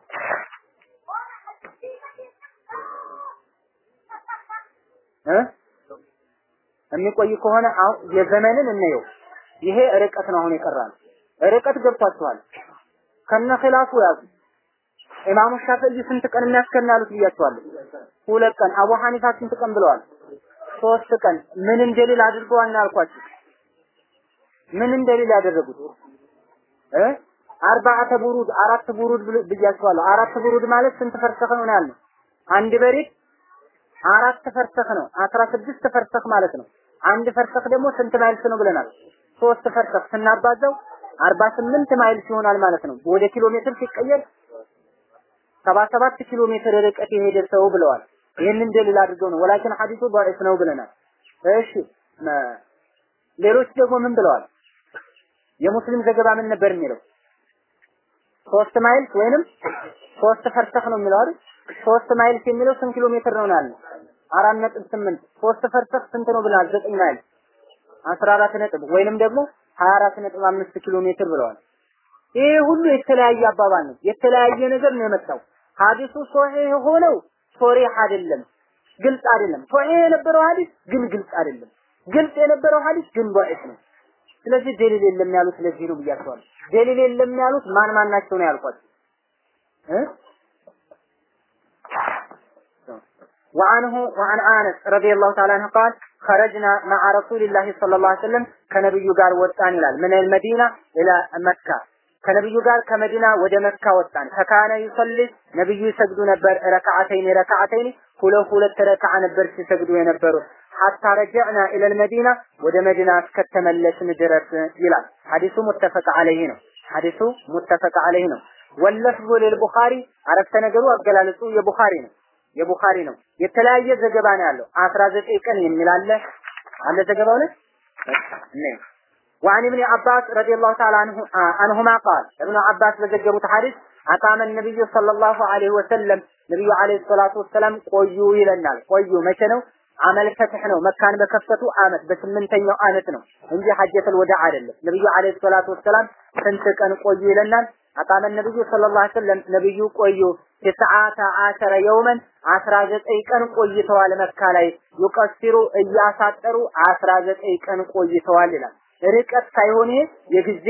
የሚቆይ ከሆነ የዘመንን እንየው። ይሄ ርቀት ነው አሁን የቀራል። ርቀት ገብቷችኋል። ከነ ኺላፉ ያዙ። ኢማሙ ሻፊዒ ስንት ቀን የሚያስከና ያሉት ብያቸዋለሁ። ሁለት ቀን። አቡ ሐኒፋ ስንት ቀን ብለዋል? ሶስት ቀን። ምንን ደሊል አድርገዋል ነው ያልኳችሁ? ምንን دليل ያደረጉት እ أربعة برد አራት برد ብያቸዋለሁ። አራት برد ማለት ስንት فرسخ ነው ያልነው? አንድ بريد አራት فرسخ ነው። አስራ ስድስት فرسخ ማለት ነው። አንድ فرسخ ደግሞ ስንት miles ነው ብለናል? ሶስት فرسخ ስናባዛው አርባ ስምንት miles ይሆናል ማለት ነው። ወደ ኪሎ ሜትር ሲቀየር ሰባ ሰባት ኪሎ ሜትር ርቀት የሄደ ሰው ብለዋል። ይህንን ደሊል አድርገው ነው ወላኪን ሐዲሱ ضعيف ነው ብለናል። እሺ ሌሎች ደግሞ ምን ብለዋል? የሙስሊም ዘገባ ምን ነበር የሚለው? ሶስት ማይልስ ወይንም ሶስት ፈርሰክ ነው የሚለው አይደል? ሶስት ማይልስ የሚለው ስንት ኪሎ ሜትር ነው ያለው? አራት ነጥብ ስምንት ሶስት ፈርሰክ ስንት ነው ብለዋል? ዘጠኝ ማይል አስራ አራት ነጥብ ወይንም ደግሞ ሀያ አራት ነጥብ አምስት ኪሎ ሜትር ብለዋል። ይሄ ሁሉ የተለያየ አባባል ነው። የተለያየ ነገር ነው የመጣው። ሐዲሱ ሶሒህ ሆነው ሶሪህ አይደለም፣ ግልጽ አይደለም። ሶሒህ የነበረው ሐዲስ ግን ግልጽ አይደለም። ግልጽ የነበረው ሐዲስ ግን ضعيف ነው። ስለዚህ ደሊል የለም ያሉት ለዚህ ነው ብያቸዋለሁ። ደሊል የለም ያሉት ማን ማን ናቸው ነው ያልኳቸው እ وعنه وعن انس رضي الله تعالى عنه قال خرجنا مع رسول الله صلى الله عليه وسلم ከነብዩ ጋር ወጣን ይላል ምን المدينه الى مكه ከነብዩ ጋር ከመዲና ወደ መካ ወጣን። ፈካነ ይሰሊ ነብዩ ይሰግዱ ነበር። ረካዓተይን ረካዓተይን ሁለት ሁለት ረካዓ ነበር ሲሰግዱ የነበሩት ሐታ ረጀዕና ኢለል መዲና ወደ መዲና እስከተመለስን ድረስ ይላል። ሐዲሱ ሙተፈቅ ዐለይህ ነው። ሐዲሱ ሙተፈቅ ዐለይህ ነው። ወለፍዙ ለልቡኻሪ አረፍተ ነገሩ አገላለጹ የቡኻሪ ነው። የቡኻሪ ነው። የተለያየ ዘገባ ነው ያለው። 19 ቀን የሚል አለ። አለ ዘገባው ላይ وعن ابن عباس رضي الله تعالى عنه عنهما قال ابن عباس በዘገቡት ሐዲስ አቃመ ነብዩ ሰለላሁ ዐለይሂ ወሰለም ነብዩ ዐለይሂ ሰላቱ ወሰላም ቆዩ ይለናል። ቆዩ መቼ ነው? አመል ፈትህ ነው። መካን በከፈቱ አመት በስምንተኛው አመት ነው እንጂ ሐጀተል ወዳ አይደለም። ነብዩ ዐለይሂ ሰላቱ ወሰላም ስንት ቀን ቆዩ ይለናል። አቃመ ነብዩ ሰለላሁ ዐለይሂ ወሰለም ነብዩ ቆዩ ትስዓተ አሸረ የውመን አስራ ዘጠኝ ቀን ቆይተዋል መካ ላይ ዩቀሲሩ እያሳጠሩ አስራ ዘጠኝ ቀን ቆይተዋል ይላል። ርቀት ሳይሆን የጊዜ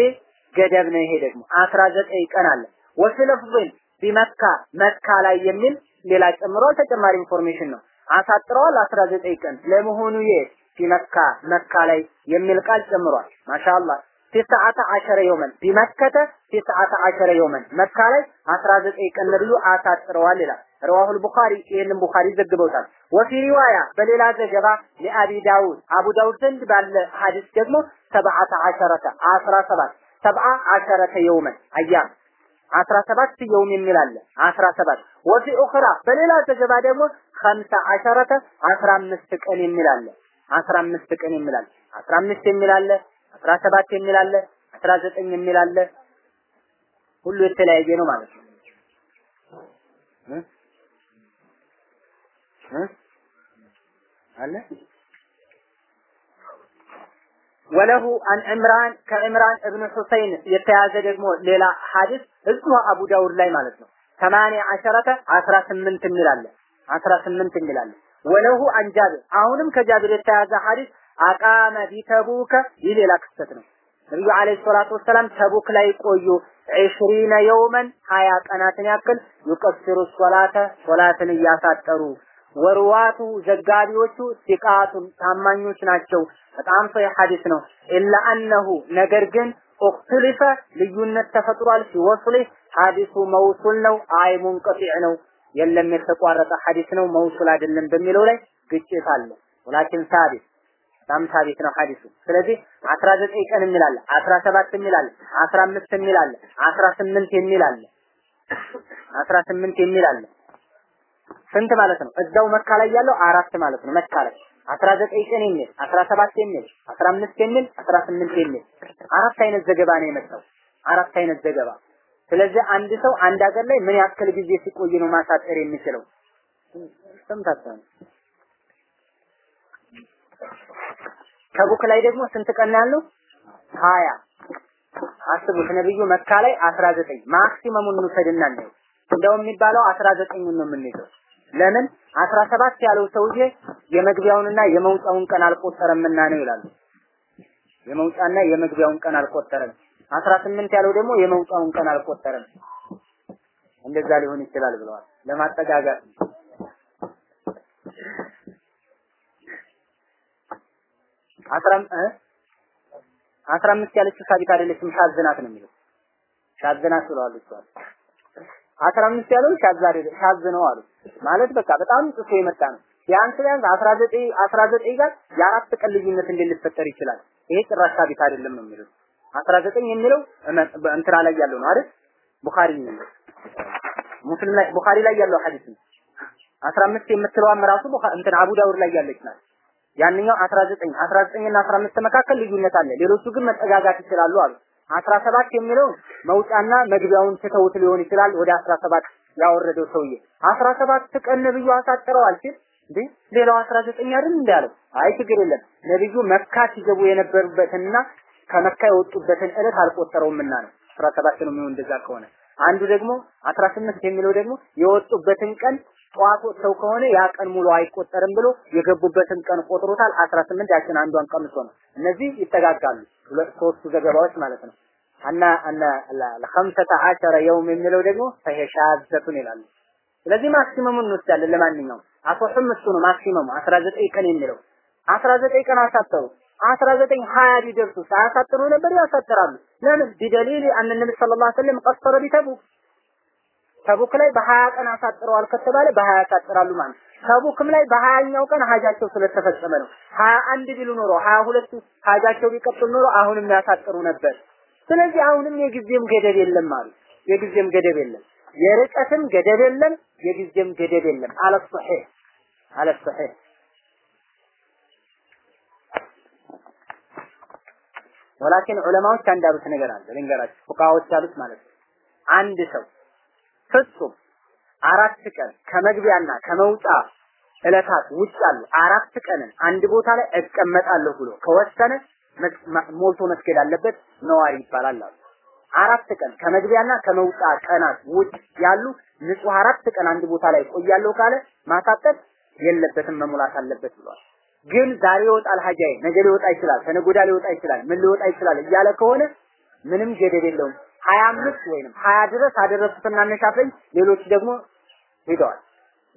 ገደብ ነው። ይሄ ደግሞ 19 ቀን አለ። وفي لفظ بمكة መካ ላይ የሚል ሌላ ጨምሯል። ተጨማሪ information ነው። አሳጥረዋል 19 ቀን ለመሆኑ ይሄ بمكة መካ ላይ የሚል ቃል ጨምሯል። ما شاء الله تسعة عشر يوما بمكة تسعة عشر يوما መካ ላይ 19 ቀን ነብዩ አሳጥረዋል ይላል። رواه البخاري ይህንን ቡኻሪ ዘግበውታል። ወፊ ሪዋያ በሌላ ዘገባ ለአቢ ዳውድ አቡ ዳውድ ዘንድ ባለ ሐዲስ ደግሞ ሰብዓተ አሸረተ አስራ ሰባት ሰብዓ አሸረተ የውመን አያም። አስራ ሰባት የውም የሚል አለ። አስራ ሰባት ወፊ ኡኽራ በሌላ ዘገባ ደግሞ ኸምሰ አሸረተ አስራ አምስት ቀን የሚል አለ። አስራ አምስት ቀን የሚል አለ። አስራ አምስት የሚል አለ አስራ ሰባት የሚል አለ አስራ ዘጠኝ የሚል አለ። ሁሉ የተለያየ ነው ማለት ነው። አለ? ወለሁ አን ዕምራን ከዕምራን እብኑ ሁሰይን የተያዘ ደግሞ ሌላ ሐዲስ እዚሁ አቡ ዳውድ ላይ ማለት ነው። ሰማንያ አሸረተ አስራ ስምንት የሚላለ አስራ ስምንት የሚላለ ወለሁ አን ጃብር አሁንም ከጃብር የተያዘ ሐዲስ አቃመ ቢተቡከ ይህ ሌላ ክስተት ነው። ነቢዩ ዓለይሂ ሰላቱ ወሰላም ተቡክ ላይ ቆዩ ዒሽሪነ የውመን ሀያ ቀናትን ያክል يقصر الصلاة ሶላትን እያሳጠሩ ورواته ዘጋቢዎቹ ثقات ታማኞች ናቸው። በጣም ሰው ሐዲስ ነው። إلا أنه ነገር ግን اختلف ልዩነት ተፈጥሯል። في وصله ሐዲሱ موصول ነው፣ አይ منقطع ነው። የለም የተቋረጠ ሐዲስ ነው፣ موصول አይደለም በሚለው ላይ ግጭት አለ። ولكن ثابت በጣም ثابت ነው ሐዲሱ። ስለዚህ 19 ቀን የሚል አለ 17 የሚል አለ 15 የሚላለ 18 የሚላለ 18 የሚላለ ስንት ማለት ነው? እዛው መካ ላይ ያለው አራት ማለት ነው። መካ ላይ 19 ቀን የሚል 17 የሚል 15 የሚል 18 የሚል አራት አይነት ዘገባ ነው የመጣው። አራት አይነት ዘገባ። ስለዚህ አንድ ሰው አንድ ሀገር ላይ ምን ያክል ጊዜ ሲቆይ ነው ማሳጠር የሚችለው? ሰምታችኋል። ተቡክ ላይ ደግሞ ስንት ቀን ያለው? 20 አስቡት። ነብዩ መካ ላይ 19 ማክሲመሙን እንውሰድና ነው እንደው የሚባለው 19 ነው የምንይዘው። ለምን 17 ያለው ሰውዬ የመግቢያውንና የመውጫውን ቀን አልቆጠረምና ነው ይላሉ። የመውጫና የመግቢያውን ቀን አልቆጠረም። 18 ያለው ደግሞ የመውጫውን ቀን አልቆጠረም። እንደዛ ሊሆን ይችላል ብለዋል። ለማጠጋጋት አስራ አስራ አምስት ያለችው ثابت አይደለችም። شاذ ናት ነው የሚለው። شاذ ናት ብለዋል እሷ። አስራ አምስት ያለው ሻዝ ሻዝ ነው አሉ። ማለት በቃ በጣም ጥፎ የመጣ ነው። ቢያንስ ቢያንስ አስራ ዘጠኝ አስራ ዘጠኝ ጋር የአራት ቀን ልዩነት እንዴት ሊፈጠር ይችላል? ይሄ ጭራሽ ثابت አይደለም ነው የሚለው። አስራ ዘጠኝ የሚለው እንትና ላይ ያለው ነው አይደል? ቡኻሪ ነው ሙስሊም ላይ ቡኻሪ ላይ ያለው ሐዲስ ነው። አስራ አምስት የምትለዋም ራሱ እንትን አቡ ዳውድ ላይ ያለች ናት ያንኛው 19 19 እና 15 መካከል ልዩነት አለ። ሌሎቹ ግን መጠጋጋት ይችላሉ አሉ። 17 የሚለው መውጫና መግቢያውን ትተውት ሊሆን ይችላል። ወደ 17 ያወረደው ሰውዬ 17 ቀን ነብዩ አሳጥረዋል ሲል እንዴ ሌላው 19 አይደል እንዳለው? አይ ችግር የለም ነብዩ መካ ሲገቡ የነበሩበትና ከመካ የወጡበትን ዕለት አልቆጠረውምና ነው 17 ነው የሚሆን እንደዛ ከሆነ አንዱ ደግሞ 18 የሚለው ደግሞ የወጡበትን ቀን ጠዋት ወጥተው ከሆነ ያ ቀን ሙሉ አይቆጠርም ብሎ የገቡበትን ቀን ቆጥሮታል። 18 ያችን አንዷን ቀምሶ ነው። እነዚህ ይጠጋጋሉ። ሶስቱ ዘገባዎች ማለት ነው። አና አና ለኸምሰተ ዐሸረ የውም የሚለው ደግሞ ፈሄሻዘቱን ይላሉ። ስለዚህ ማክሲመሙን እንወስዳለን። ለማንኛውም አሶሕም እሱ ነው ማክሲመሙ 19 ቀን የሚለው 19 ቀን አሳጠሩ። 19 20 ቢደርሱ ሳያሳጥሩ ነበር ያሳጥራሉ። ለምን ቢደሊል አን ነብይ ሰለላሁ ዐለይሂ ወሰለም ቀሰረ ቢተቡክ ተቡክ ላይ በሀያ ቀን አሳጥረዋል ከተባለ በሀያ ያሳጥራሉ ማለት ተቡክም ላይ በሀያኛው ቀን ሀጃቸው ስለተፈጸመ ነው። ሀያ አንድ ቢሉ ኖሮ ሀያ ሁለቱ ሀጃቸው ቢቀጥል ኖሮ አሁንም ያሳጥሩ ነበር። ስለዚህ አሁንም የጊዜም ገደብ የለም አሉ። የጊዜም ገደብ የለም፣ የርቀትም ገደብ የለም፣ የጊዜም ገደብ የለም። አለ ሶሒህ አለ ሶሒህ ወላኪን ዑለማዎች አንድ ነገር አለ ልንገራችሁ፣ ፉቃዎች ያሉት ማለት ነው። አንድ ሰው ፍጹም አራት ቀን ከመግቢያና ከመውጫ እለታት ውጭ ያሉ አራት ቀንን አንድ ቦታ ላይ እቀመጣለሁ ብሎ ከወሰነ ሞልቶ መስገድ አለበት፣ ነዋሪ ይባላል አሉ። አራት ቀን ከመግቢያና ከመውጫ ቀናት ውጭ ያሉ ንጹህ አራት ቀን አንድ ቦታ ላይ ቆያለሁ ካለ ማሳጠት የለበትም መሙላት አለበት ብሏል። ግን ዛሬ ይወጣል ሀጃዬ፣ ነገ ሊወጣ ይችላል፣ ወዲያ ሊወጣ ይችላል፣ ምን ሊወጣ ይችላል እያለ ከሆነ ምንም ገደብ የለውም። ሀያ አምስት ወይንም ሀያ ድረስ አደረሱትና አነሻፈኝ ሌሎች ደግሞ ሄደዋል።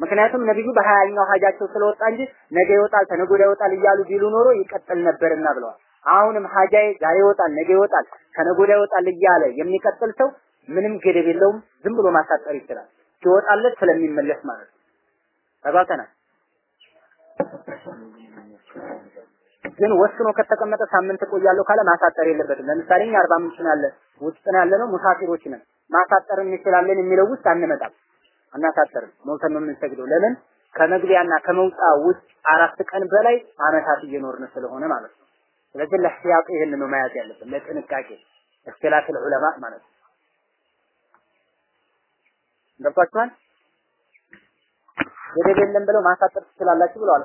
ምክንያቱም ነብዩ በሀያኛው ሀጃቸው ስለወጣ እንጂ ነገ ይወጣል ተነገ ወዲያ ይወጣል እያሉ ቢሉ ኖሮ ይቀጥል ነበርና ብለዋል። አሁንም ሀጃዬ ዛሬ ይወጣል ነገ ይወጣል ከነገ ወዲያ ይወጣል እያለ የሚቀጥል ሰው ምንም ገደብ የለውም። ዝም ብሎ ማሳጠር ይችላል። ሲወጣለት ስለሚመለስ ማለት ነው። ተባተናል። ግን ወስኖ ከተቀመጠ ሳምንት እቆያለሁ ካለ ማሳጠር የለበትም። ለምሳሌ እኛ አርባ ምንጭ ያለ ውስጥ ነው ያለ ነው ሙሳፊሮች ነን ማሳጠር እንችላለን የሚለው ውስጥ አንመጣም፣ አናሳጠርም። ሞተን ነው የምንሰግደው። ለምን ከመግቢያና ከመውጫ ውጭ አራት ቀን በላይ አመታት እየኖርን ስለሆነ ማለት ነው። ስለዚህ ለህያቅ ይህን ነው መያዝ ያለብን ለጥንቃቄ እክትላፍ ዑለማ ማለት ነው። ገብቷችኋል? ገደብ የለም ብለው ማሳጠር ትችላላችሁ ብለዋል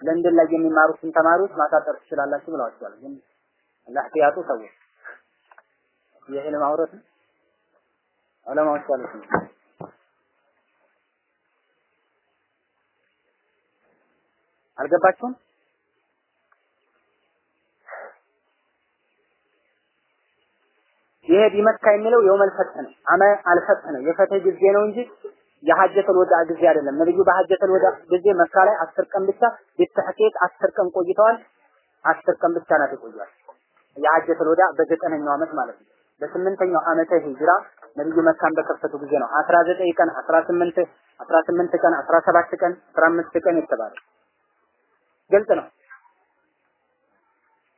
ለንደን ላይ የሚማሩትን ተማሪዎች ማሳጠር ትችላላችሁ ብለዋቸዋል። ግን ለህያጡ ሰዎች የዕልም አውረት ዑለማዎች ያሉት ነው። አልገባችሁም? ይሄ ቢመካ የሚለው የውመል ፈትህ ነው። አመ አልፈትህ ነው። የፈትህ ጊዜ ነው እንጂ የሐጀተል ወዳ ጊዜ አይደለም። ነብዩ በሐጀተል ወዳ ጊዜ መካ ላይ አስር ቀን ብቻ ቢተሐቂቅ አስር ቀን ቆይተዋል። አስር ቀን ብቻ ናት የቆዩት። የሐጀተል ወዳ በዘጠነኛው ዓመት ማለት ነው። በስምንተኛው ዓመተ ሂጅራ ነብዩ መካን በከፈቱ ጊዜ ነው 19 ቀን 18 18 ቀን 17 ቀን 15 ቀን የተባለ ግልጽ ነው።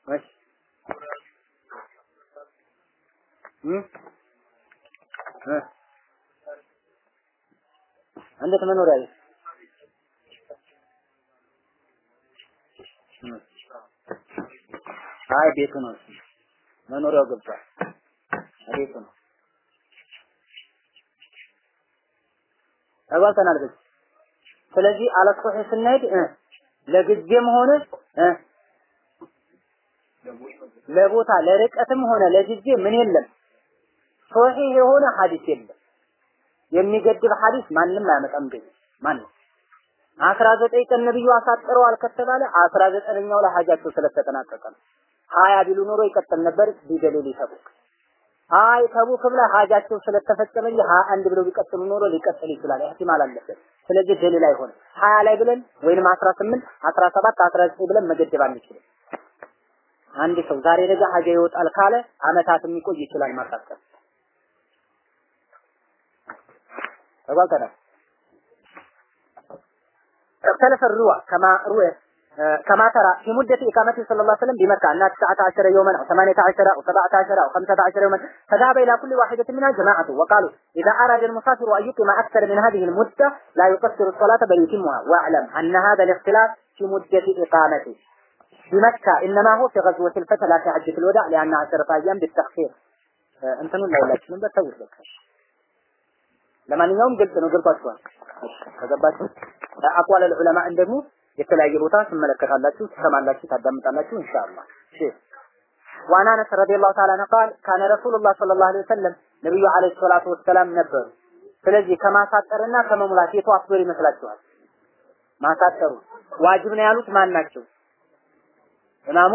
እሺ እንዴት መኖሪያ ቤት። አይ ቤቱ ነው መኖሪያው ገብቷል። ቤቱ ነው። ተጓልተናል በዚህ ስለዚህ አለሶህ ስንሄድ ለጊዜም ሆነ ለቦታ ለርቀትም ሆነ ለጊዜ ምን የለም። ሶሒህ የሆነ ሐዲስ የለም። የሚገድብ ሐዲስ ማንም አያመጣም። ግን ማንም አስራ ዘጠኝ ቀን ነብዩ አሳጥረዋል ከተባለ አስራ ዘጠነኛው ላይ ሐጃቸው ስለተጠናቀቀ ነው። ሀያ ቢሉ ኖሮ ይቀጥል ነበር ቢደሊል ይተቡክ አይ ተቡክም ላይ ሐጃቸው ስለተፈጸመ ሀያ አንድ ብለው ቢቀጥሉ ኖሮ ሊቀጥል ይችላል። ኢህቲማል አለበት። ስለዚህ ደሊል አይሆንም። ሀያ ላይ ብለን ወይንም አስራ ስምንት አስራ ሰባት አስራ ዘጠኝ ብለን መገደብ አንችልም። አንድ ሰው ዛሬ ነገ ሀጃ ይወጣል ካለ አመታት የሚቆይ ይችላል ማሳጠር وقنا اختلف الروع كما روى آه، كما ترى في مدة إقامته صلى الله عليه وسلم بمكة أنها 19 يوما أو 18 أو 17 أو 15 يوما فذهب إلى كل واحدة منها جماعة وقالوا إذا أراد المسافر أن يقيم أكثر من هذه المدة لا يقصر الصلاة بل يتمها. واعلم أن هذا الاختلاف في مدة إقامته. بمكة إنما هو في غزوة الفتى لا في حجة الوداع لأنها عشرة أيام بالتخفيف آه، أنت من لا من بتسوي لك. ለማንኛውም ግልጽ ነው ገብቷችኋል ከገባችሁ አቋል ዑለማን ደግሞ የተለያየ ቦታ ትመለከታላችሁ ትሰማላችሁ ታዳምጣላችሁ ኢንሻአላህ። እሺ። ዋና አነስ ረዲየላሁ ተዓላ ዐንሁ ካነ ረሱሉላህ ሰለላሁ ዐለይሂ ወሰለም ነብዩ ዐለይሂ ሰላቱ ወሰላም ነበሩ። ስለዚህ ከማሳጠርና ከመሙላት የቱ አክበር ይመስላችኋል? ማሳጠሩ ዋጅብ ነው ያሉት ማን ናቸው? ኢማሙ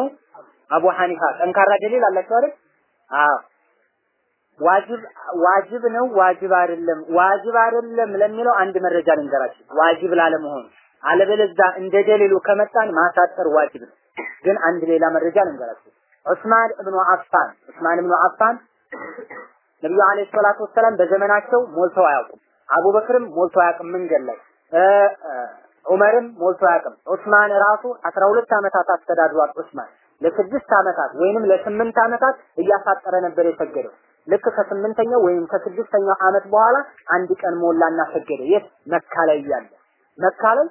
አቡ ሐኒፋ ጠንካራ ደሊል አላቸው አይደል? አዎ። ዋጅብ ዋጅብ ነው ዋጅብ አይደለም። ዋጅብ አይደለም ለሚለው አንድ መረጃ ልንገራችሁ። ዋጅብ ላለመሆኑ አለበለዚያ እንደ ደሊሉ ከመጣን ማሳጠር ዋጅብ ነው። ግን አንድ ሌላ መረጃ ልንገራችሁ። ዑስማን ኢብኑ አፋን ዑስማን ኢብኑ አፋን ነብዩ አለይሂ ሰላቱ ወሰላም በዘመናቸው ሞልተው አያውቁም። አቡበክርም ሞልቶ አያውቅም። መንገድ ላይ ዑመርም ሞልቶ አያውቅም። ዑስማን ራሱ 12 ዓመታት አስተዳድሯል። ዑስማን ለስድስት ዓመታት ወይንም ለስምንት ዓመታት እያሳጠረ ነበር የሰገደው ልክ ከስምንተኛው ወይም ከስድስተኛው ዓመት በኋላ አንድ ቀን ሞላና ሰገደ። የት? መካ ላይ እያለ። መካ ላይ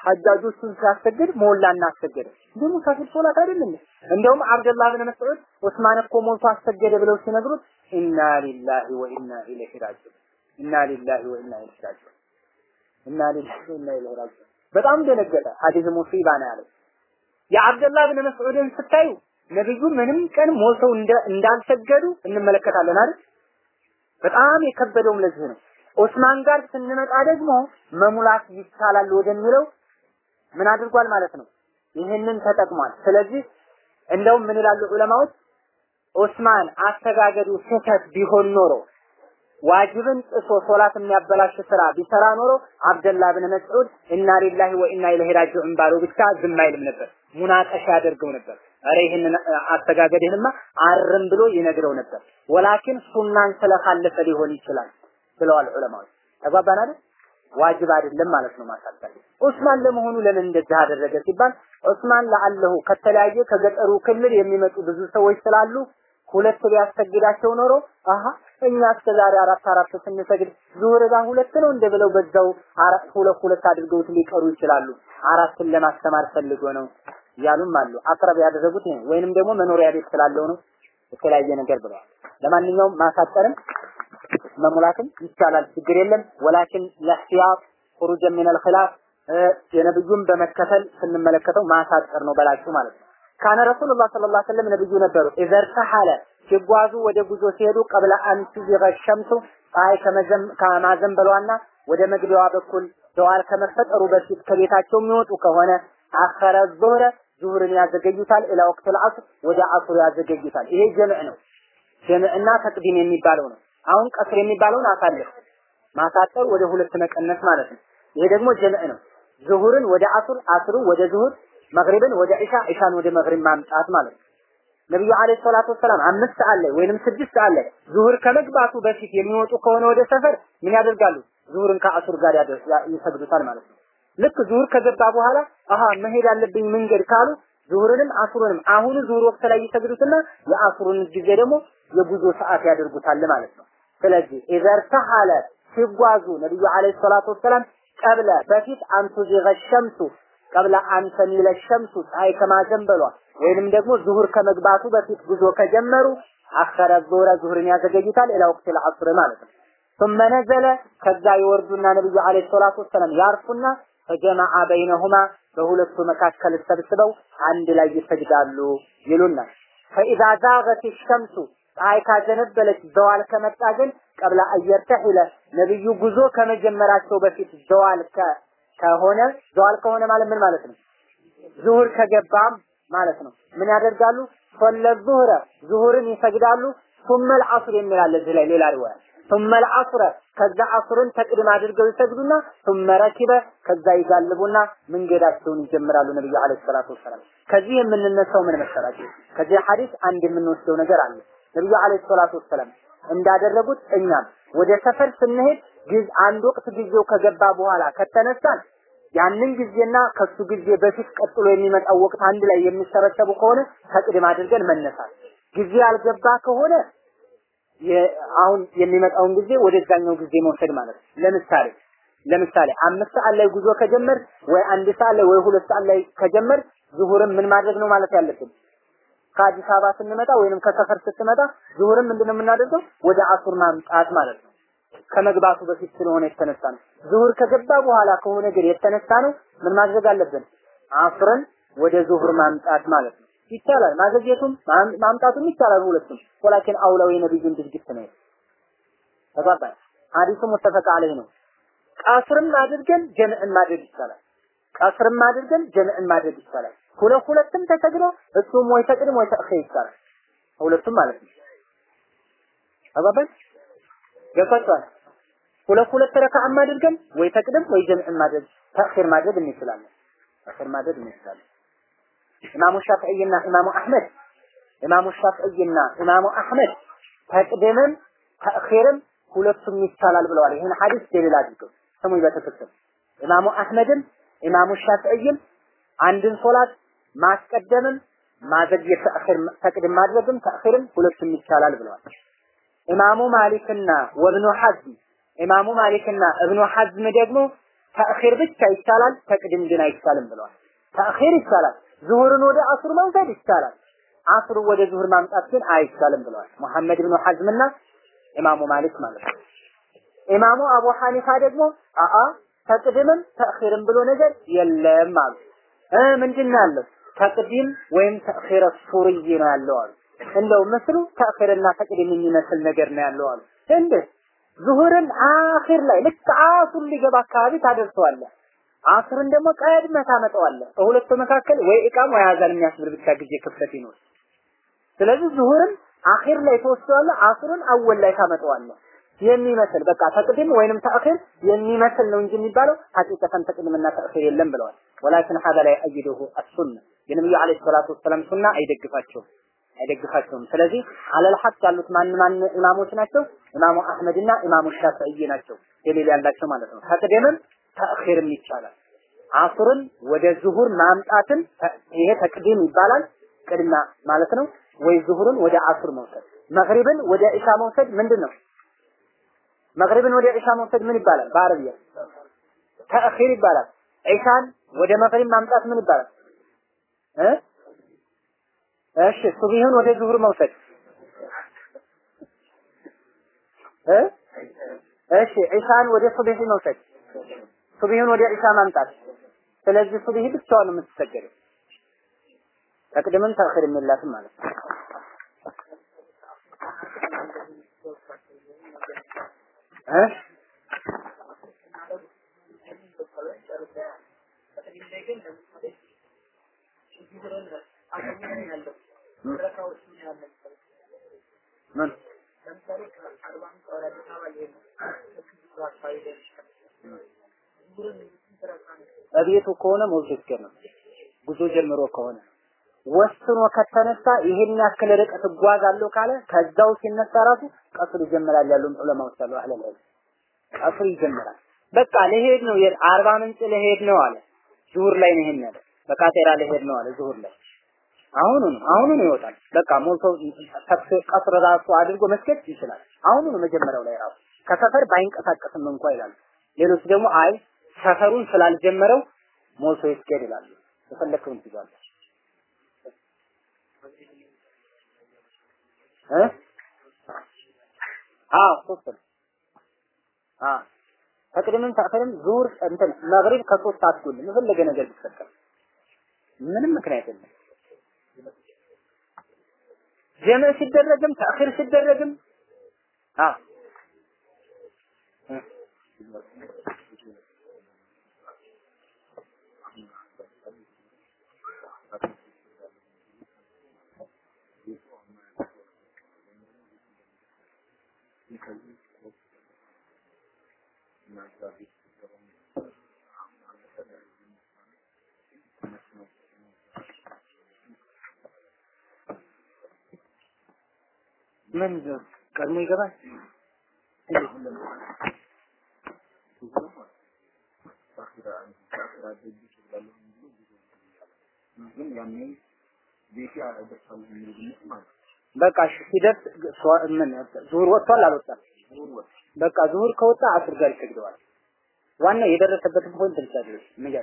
ሐጃጆቹን ሲያሰግድ ሞላና አሰገደ እንዴ ሙሳፊር ሶላት አይደለም እንደውም አብደላህ ብን መስዑድ ዑስማን እኮ ሞልቶ አሰገደ ብለው ሲነግሩት ኢና ሊላሂ ወኢና ኢለይሂ ራጂዑን። ኢና ሊላሂ ወኢና ኢለይሂ ራጂዑን። ኢና ሊላሂ ወኢና ኢለይሂ ራጂዑን። በጣም ደነገጠ። ሐዲስ ሙሲባ ነው ያለው። የአብደላህ ብን መስዑድን ስታዩ ነብዩ ምንም ቀን ሞልተው እንዳልሰገዱ እንመለከታለን አይደል? በጣም የከበደውም ለዚህ ነው። ዑስማን ጋር ስንመጣ ደግሞ መሙላት ይቻላል ወደሚለው ምን አድርጓል ማለት ነው? ይህንን ተጠቅሟል። ስለዚህ እንደውም ምን ይላሉ ዑለማዎች? ዑስማን አስተጋገዱ ስህተት ቢሆን ኖሮ ዋጅብን ጥሶ ሶላት የሚያበላሽ ስራ ቢሰራ ኖሮ አብደላ ብን መስዑድ ኢና ሊላሂ ወኢና ኢለይሂ ራጂዑን ባለው ብቻ ዝም አይልም ነበር። ሙናቀሻ ያደርገው ነበር አረ ይህንን አስተጋገድህንማ አርም ብሎ ይነግረው ነበር። ወላኪን ሱናን ስለካለፈ ሊሆን ይችላል ብለዋል ዑለማዎች። ተግባባን አይደል? ዋጅብ አይደለም ማለት ነው ማሳጠር ዑስማን ለመሆኑ ለምን እንደዚህ አደረገ ሲባል ዑስማን ለአለሁ ከተለያየ ከገጠሩ ክልል የሚመጡ ብዙ ሰዎች ስላሉ ሁለት ቢያሰግዳቸው ኖሮ አሀ እኛ እስከ ዛሬ አራት አራት ስንሰግድ ዙህር ጋር ሁለት ነው እንደ ብለው በዛው አራት ሁለት ሁለት አድርገውት ሊቀሩ ይችላሉ። አራትን ለማስተማር ፈልጎ ነው ያሉም አሉ። አቅረብ ያደረጉት ይሄ ወይንም ደግሞ መኖሪያ ቤት ስላለው ነው የተለያየ ነገር ብለዋል። ለማንኛውም ማሳጠርም መሙላትም ይቻላል፣ ችግር የለም። ወላኪን ለህያብ ኹሩጅ ሚን አልኺላፍ የነብዩን በመከተል ስንመለከተው ማሳጠር ነው በላችሁ ማለት ነው። ካነ ረሱሉላህ ሰለላሁ ዐለይሂ ወሰለም ነብዩ ነበሩ። ኢዘርተሐለ ሲጓዙ ወደ ጉዞ ሲሄዱ ቀብለ አንቱ ቢገሸምቱ ፀሐይ ከማዘንበሏና ወደ መግቢያዋ በኩል ዘዋል ከመፈጠሩ በፊት ከቤታቸው የሚወጡ ከሆነ አኸረ ዙህረ ዙህርን ያዘገዩታል ኢላ ወቅቱል ዐስር ወደ ዐስር ያዘገዩታል። ይሄ ጀምዕ ነው። ጀምዕና ተቅዲም የሚባለው ነው። አሁን ቀስር የሚባለውን አሳልፍ። ማሳጠር ወደ ሁለት መቀነስ ማለት ነው። ይሄ ደግሞ ጀምዕ ነው። ዙሁርን ወደ ዐስር ዐስሩ ወደ ዙሁር መግሪብን ወደ ኢሻ ኢሻን ወደ መግሪብ ማምጣት ማለት ነው። ነብዩ አለይሂ ሰላቱ ወሰላም አምስት ሰዓት ላይ ወይንም ስድስት ሰዓት ላይ ዙሁር ከመግባቱ በፊት የሚወጡ ከሆነ ወደ ሰፈር ምን ያደርጋሉ? ዙሁርን ከአሱር ጋር ይሰግዱታል ማለት ነው። ልክ ዙሁር ከገባ በኋላ አሃ መሄድ ያለብኝ መንገድ ካሉ ዙሁርንም አሱርንም አሁን ዙሁር ወቅት ላይ ይሰግዱትና የአሱርን ጊዜ ደግሞ የጉዞ ሰዓት ያደርጉታል ማለት ነው ስለዚህ ኢዘር ተሐለ ሲጓዙ ነብዩ አለይሂ ሰላቱ ወሰላም ቀብለ በፊት አንቱ ሸምሱ ቀብለ አንተ ሚለ ሸምሱ ፀሐይ ከማዘንበሏ ወይንም ደግሞ ዙሁር ከመግባቱ በፊት ጉዞ ከጀመሩ አኸረ ዙሁረ ዙሁርን ያዘገዩታል ኢላ ወቅት العصر ማለት ነው ثم نزل ከዛ ይወርዱና ነብዩ አለይሂ ሰላቱ ወሰለም ያርፉና ፈጀማዓ በይነሁማ በሁለቱ መካከል ሰብስበው አንድ ላይ ይሰግዳሉ ይሉናል። ፈኢዛ ዛገት ሸምሱ ፀሐይ ካዘነበለች ዘዋል ከመጣ ግን ቀብላ አየርተሒለ ነብዩ ጉዞ ከመጀመራቸው በፊት ዘዋል ከሆነ ዘዋል ከሆነ ማለት ምን ማለት ነው? ዙሁር ከገባም ማለት ነው። ምን ያደርጋሉ? ሶለ ዙሁረ ዙሁርን ይሰግዳሉ። ሱመል አሱር የሚላለ እዚህ ላይ ሌላ ሪዋያ ثم العصر ከዛ አስርን ተቅድም አድርገው ይሰግዱና ثم ረኪበ ከዛ ይጋልቡና መንገዳቸውን ይጀምራሉ ነብዩ አለይሂ ሰላቱ ወሰላም ከዚህ የምንነሳው ምን መሰላችሁ ከዚህ ሐዲስ አንድ የምንወስደው ነገር አለ ነብዩ አለይሂ ሰላቱ ወሰላም እንዳደረጉት እኛም ወደ ሰፈር ስንሄድ ግዝ አንድ ወቅት ጊዜው ከገባ በኋላ ከተነሳን ያንን ጊዜና ከሱ ጊዜ በፊት ቀጥሎ የሚመጣው ወቅት አንድ ላይ የሚሰረሰቡ ከሆነ ተቅድም አድርገን መነሳት። ጊዜ ያልገባ ከሆነ አሁን የሚመጣውን ጊዜ ወደዛኛው ጊዜ መውሰድ ማለት ነው። ለምሳሌ ለምሳሌ አምስት ሰዓት ላይ ጉዞ ከጀመር ወይ አንድ ሰዓት ላይ ወይ ሁለት ሰዓት ላይ ከጀመር ዙሁርም ምን ማድረግ ነው ማለት ያለብን? ከአዲስ አበባ ስንመጣ ወይንም ከሰፈር ስትመጣ ዙሁርም ምንድነው የምናደርገው? ወደ አሱር ማምጣት ማለት ነው። ከመግባቱ በፊት ስለሆነ የተነሳ ነው። ዙሁር ከገባ በኋላ ከሆነ ግን የተነሳ ነው ምን ማድረግ አለብን? አስርን ወደ ዙሁር ማምጣት ማለት ነው። ይቻላል። ማዘግየቱም ማምጣቱም ይቻላል ሁለቱም። ወላኪን አውላው የነብዩን ድርጊት ነው። ተባባል ሐዲሱ ሙተፈቅ ዐለይህ ነው። ቀስርም አድርገን ጀምዕን ማድረግ ይቻላል። ቀስርም አድርገን ጀምዕን ማድረግ ይቻላል። ሁለት ሁለትም ተሰግዶ እሱም ወይ ተቅድም ወይ ተእኺር ይቻላል። ሁለቱም ማለት ነው። ተባባል ገብቷችኋል? ሁለት ሁለት ረካዓም አድርገን ወይ ተቅድም ወይ ጀምዕን ማድረግ ተእኺር ማድረግ እንችላለን። ተእኺር ማድረግ እንችላለን። ኢማሙ ሻፊዒና ኢማሙ አህመድ ኢማሙ ሻፊዒና ኢማሙ አህመድ ተቅድምም ተእኺርም ሁለቱም ይቻላል ብለዋል። ይህን ሐዲስ ደሊል አድርገው ስሙኝ በትክክል ኢማሙ አህመድም ኢማሙ ሻፊዒም አንድን ሶላት ማስቀደምም ማዘግየት ተእኺር ተቅድም ማድረግም ተእኺርም ሁለቱም ይቻላል ብለዋል። ኢማሙ ማሊክና ወብኑ ሐዝም ኢማሙ ማሊክና እብኑ ሐዝም ደግሞ ተእኺር ብቻ ይቻላል፣ ተቅድም ግን አይቻልም ብለዋል። ተእኺር ይቻላል፣ ዙሁርን ወደ አሱር መውሰድ ይቻላል። አሱር ወደ ዙሁር ማምጣት ግን አይቻልም ብለዋል። ሙሐመድ ብኑ ሐዝምና ኢማሙ ማሊክ ማለት ነው። ኢማሙ አቡ ሐኒፋ ደግሞ አአ ተቅድምም ተእኺርም ብሎ ነገር የለም አሉ። እ ምንድን ያለው? ተቅዲም ወይም ተእኺር ሱርይ ነው ያለው አሉ። እንደው ምስሉ ተእኺርና ተቅዲም የሚመስል ነገር ነው ያለው አሉ። እንዴት ዙሁርን አኺር ላይ ልክ አሱር ሊገባ አካባቢ ታደርሰዋለህ። አሱርን ደግሞ ቀድመህ ታመጣዋለህ። በሁለቱ መካከል ወይ ኢቃም ወይ አዛን የሚያስብል ብቻ ጊዜ ክፍተት ይኖር። ስለዚህ ዙሁርን አኺር ላይ ተወስደዋለህ፣ አሱርን አወል ላይ ታመጣዋለህ። የሚመስል በቃ ተቅድም ወይንም ተአኺር የሚመስል ነው እንጂ የሚባለው ሐቂቀተን ተቅድምና ተአኺር የለም ብለዋል። ወላኪን ሀዛ ላይ አይደሁ አሱና የነብዩ አለይሂ ሰላቱ ወሰላም ሱና አይደግፋቸውም አይደግፋቸውም። ስለዚህ አለል ሐቅ ያሉት ማን ማን ኢማሞች ናቸው? ኢማሙ አህመድና ኢማሙ ሻፊዒ ናቸው። ደሊል ያላቸው ማለት ነው። ተቅደምም ተእኺርም ይቻላል። አሱርን ወደ ዙሁር ማምጣትን ይሄ ተቅዲም ይባላል። ቅድማ ማለት ነው። ወይ ዙሁርን ወደ አሱር መውሰድ፣ መግሪብን ወደ ኢሻ መውሰድ ምንድን ነው? መግሪብን ወደ ኢሻ መውሰድ ምን ይባላል? በአረብያ ተእኺር ይባላል። ኢሻን ወደ መግሪብ ማምጣት ምን ይባላል? እ እሺ ሱብሂን ወደ ዙሁር መውሰድ እ እሺ ኢሻን ወደ ሱብሂ መውሰድ ሱብሂን ወደ ኢሻ ማምጣት። ስለዚህ ሱብሂ ብቻዋን ነው የምትሰገደው። ተቅድምን ተእኺር የላትም ማለት ነው። እ ምን እቤቱ ከሆነ ሞልቶ ነው። ጉዞ ጀምሮ ከሆነ ወስኖ ከተነሳ ይሄን ያክል ርቀት እጓዛለሁ ካለ ከዛው ሲነሳ ራሱ ቀስር ይጀምራል ያሉን ዑለማዎች አሉ። አህለ ልዕልም ቀስር ይጀምራል። በቃ ለሄድ ነው አርባ ምንጭ ለሄድ ነው አለ። ዙሁር ላይ ነው ይሄን ያለ በቃቴራ ለሄድ ነው አለ ዙሁር ላይ አሁኑ ነው አሁኑ ነው ይወጣል። በቃ ሞልቶ ቀስር ራሱ አድርጎ መስገድ ይችላል። አሁኑ ነው መጀመሪያው ላይ ራሱ ከሰፈር ባይንቀሳቀስም እንኳ ይላሉ። ሌሎች ደግሞ አይ ሰፈሩን ስላልጀመረው ሞልቶ ይስገድ ይላሉ። የፈለከውን ትይዛለህ። እ አዎ አዎ ዙር እንትን መግሪብ ከሶስት አትጎልም። የፈለገ ነገር ቢፈጠር ምንም ምክንያት የለም። ጀምዕ ሲደረግም ተአኺር ሲደረግም አ ምን ቀድሞ ይገባል? በቃ ሲደርስ ምን ظهر ወጥቷል አልወጣም? በቃ ظهر ከወጣ عصر ጋር ይሰግደዋል። ዋናው የደረሰበትን point ንገር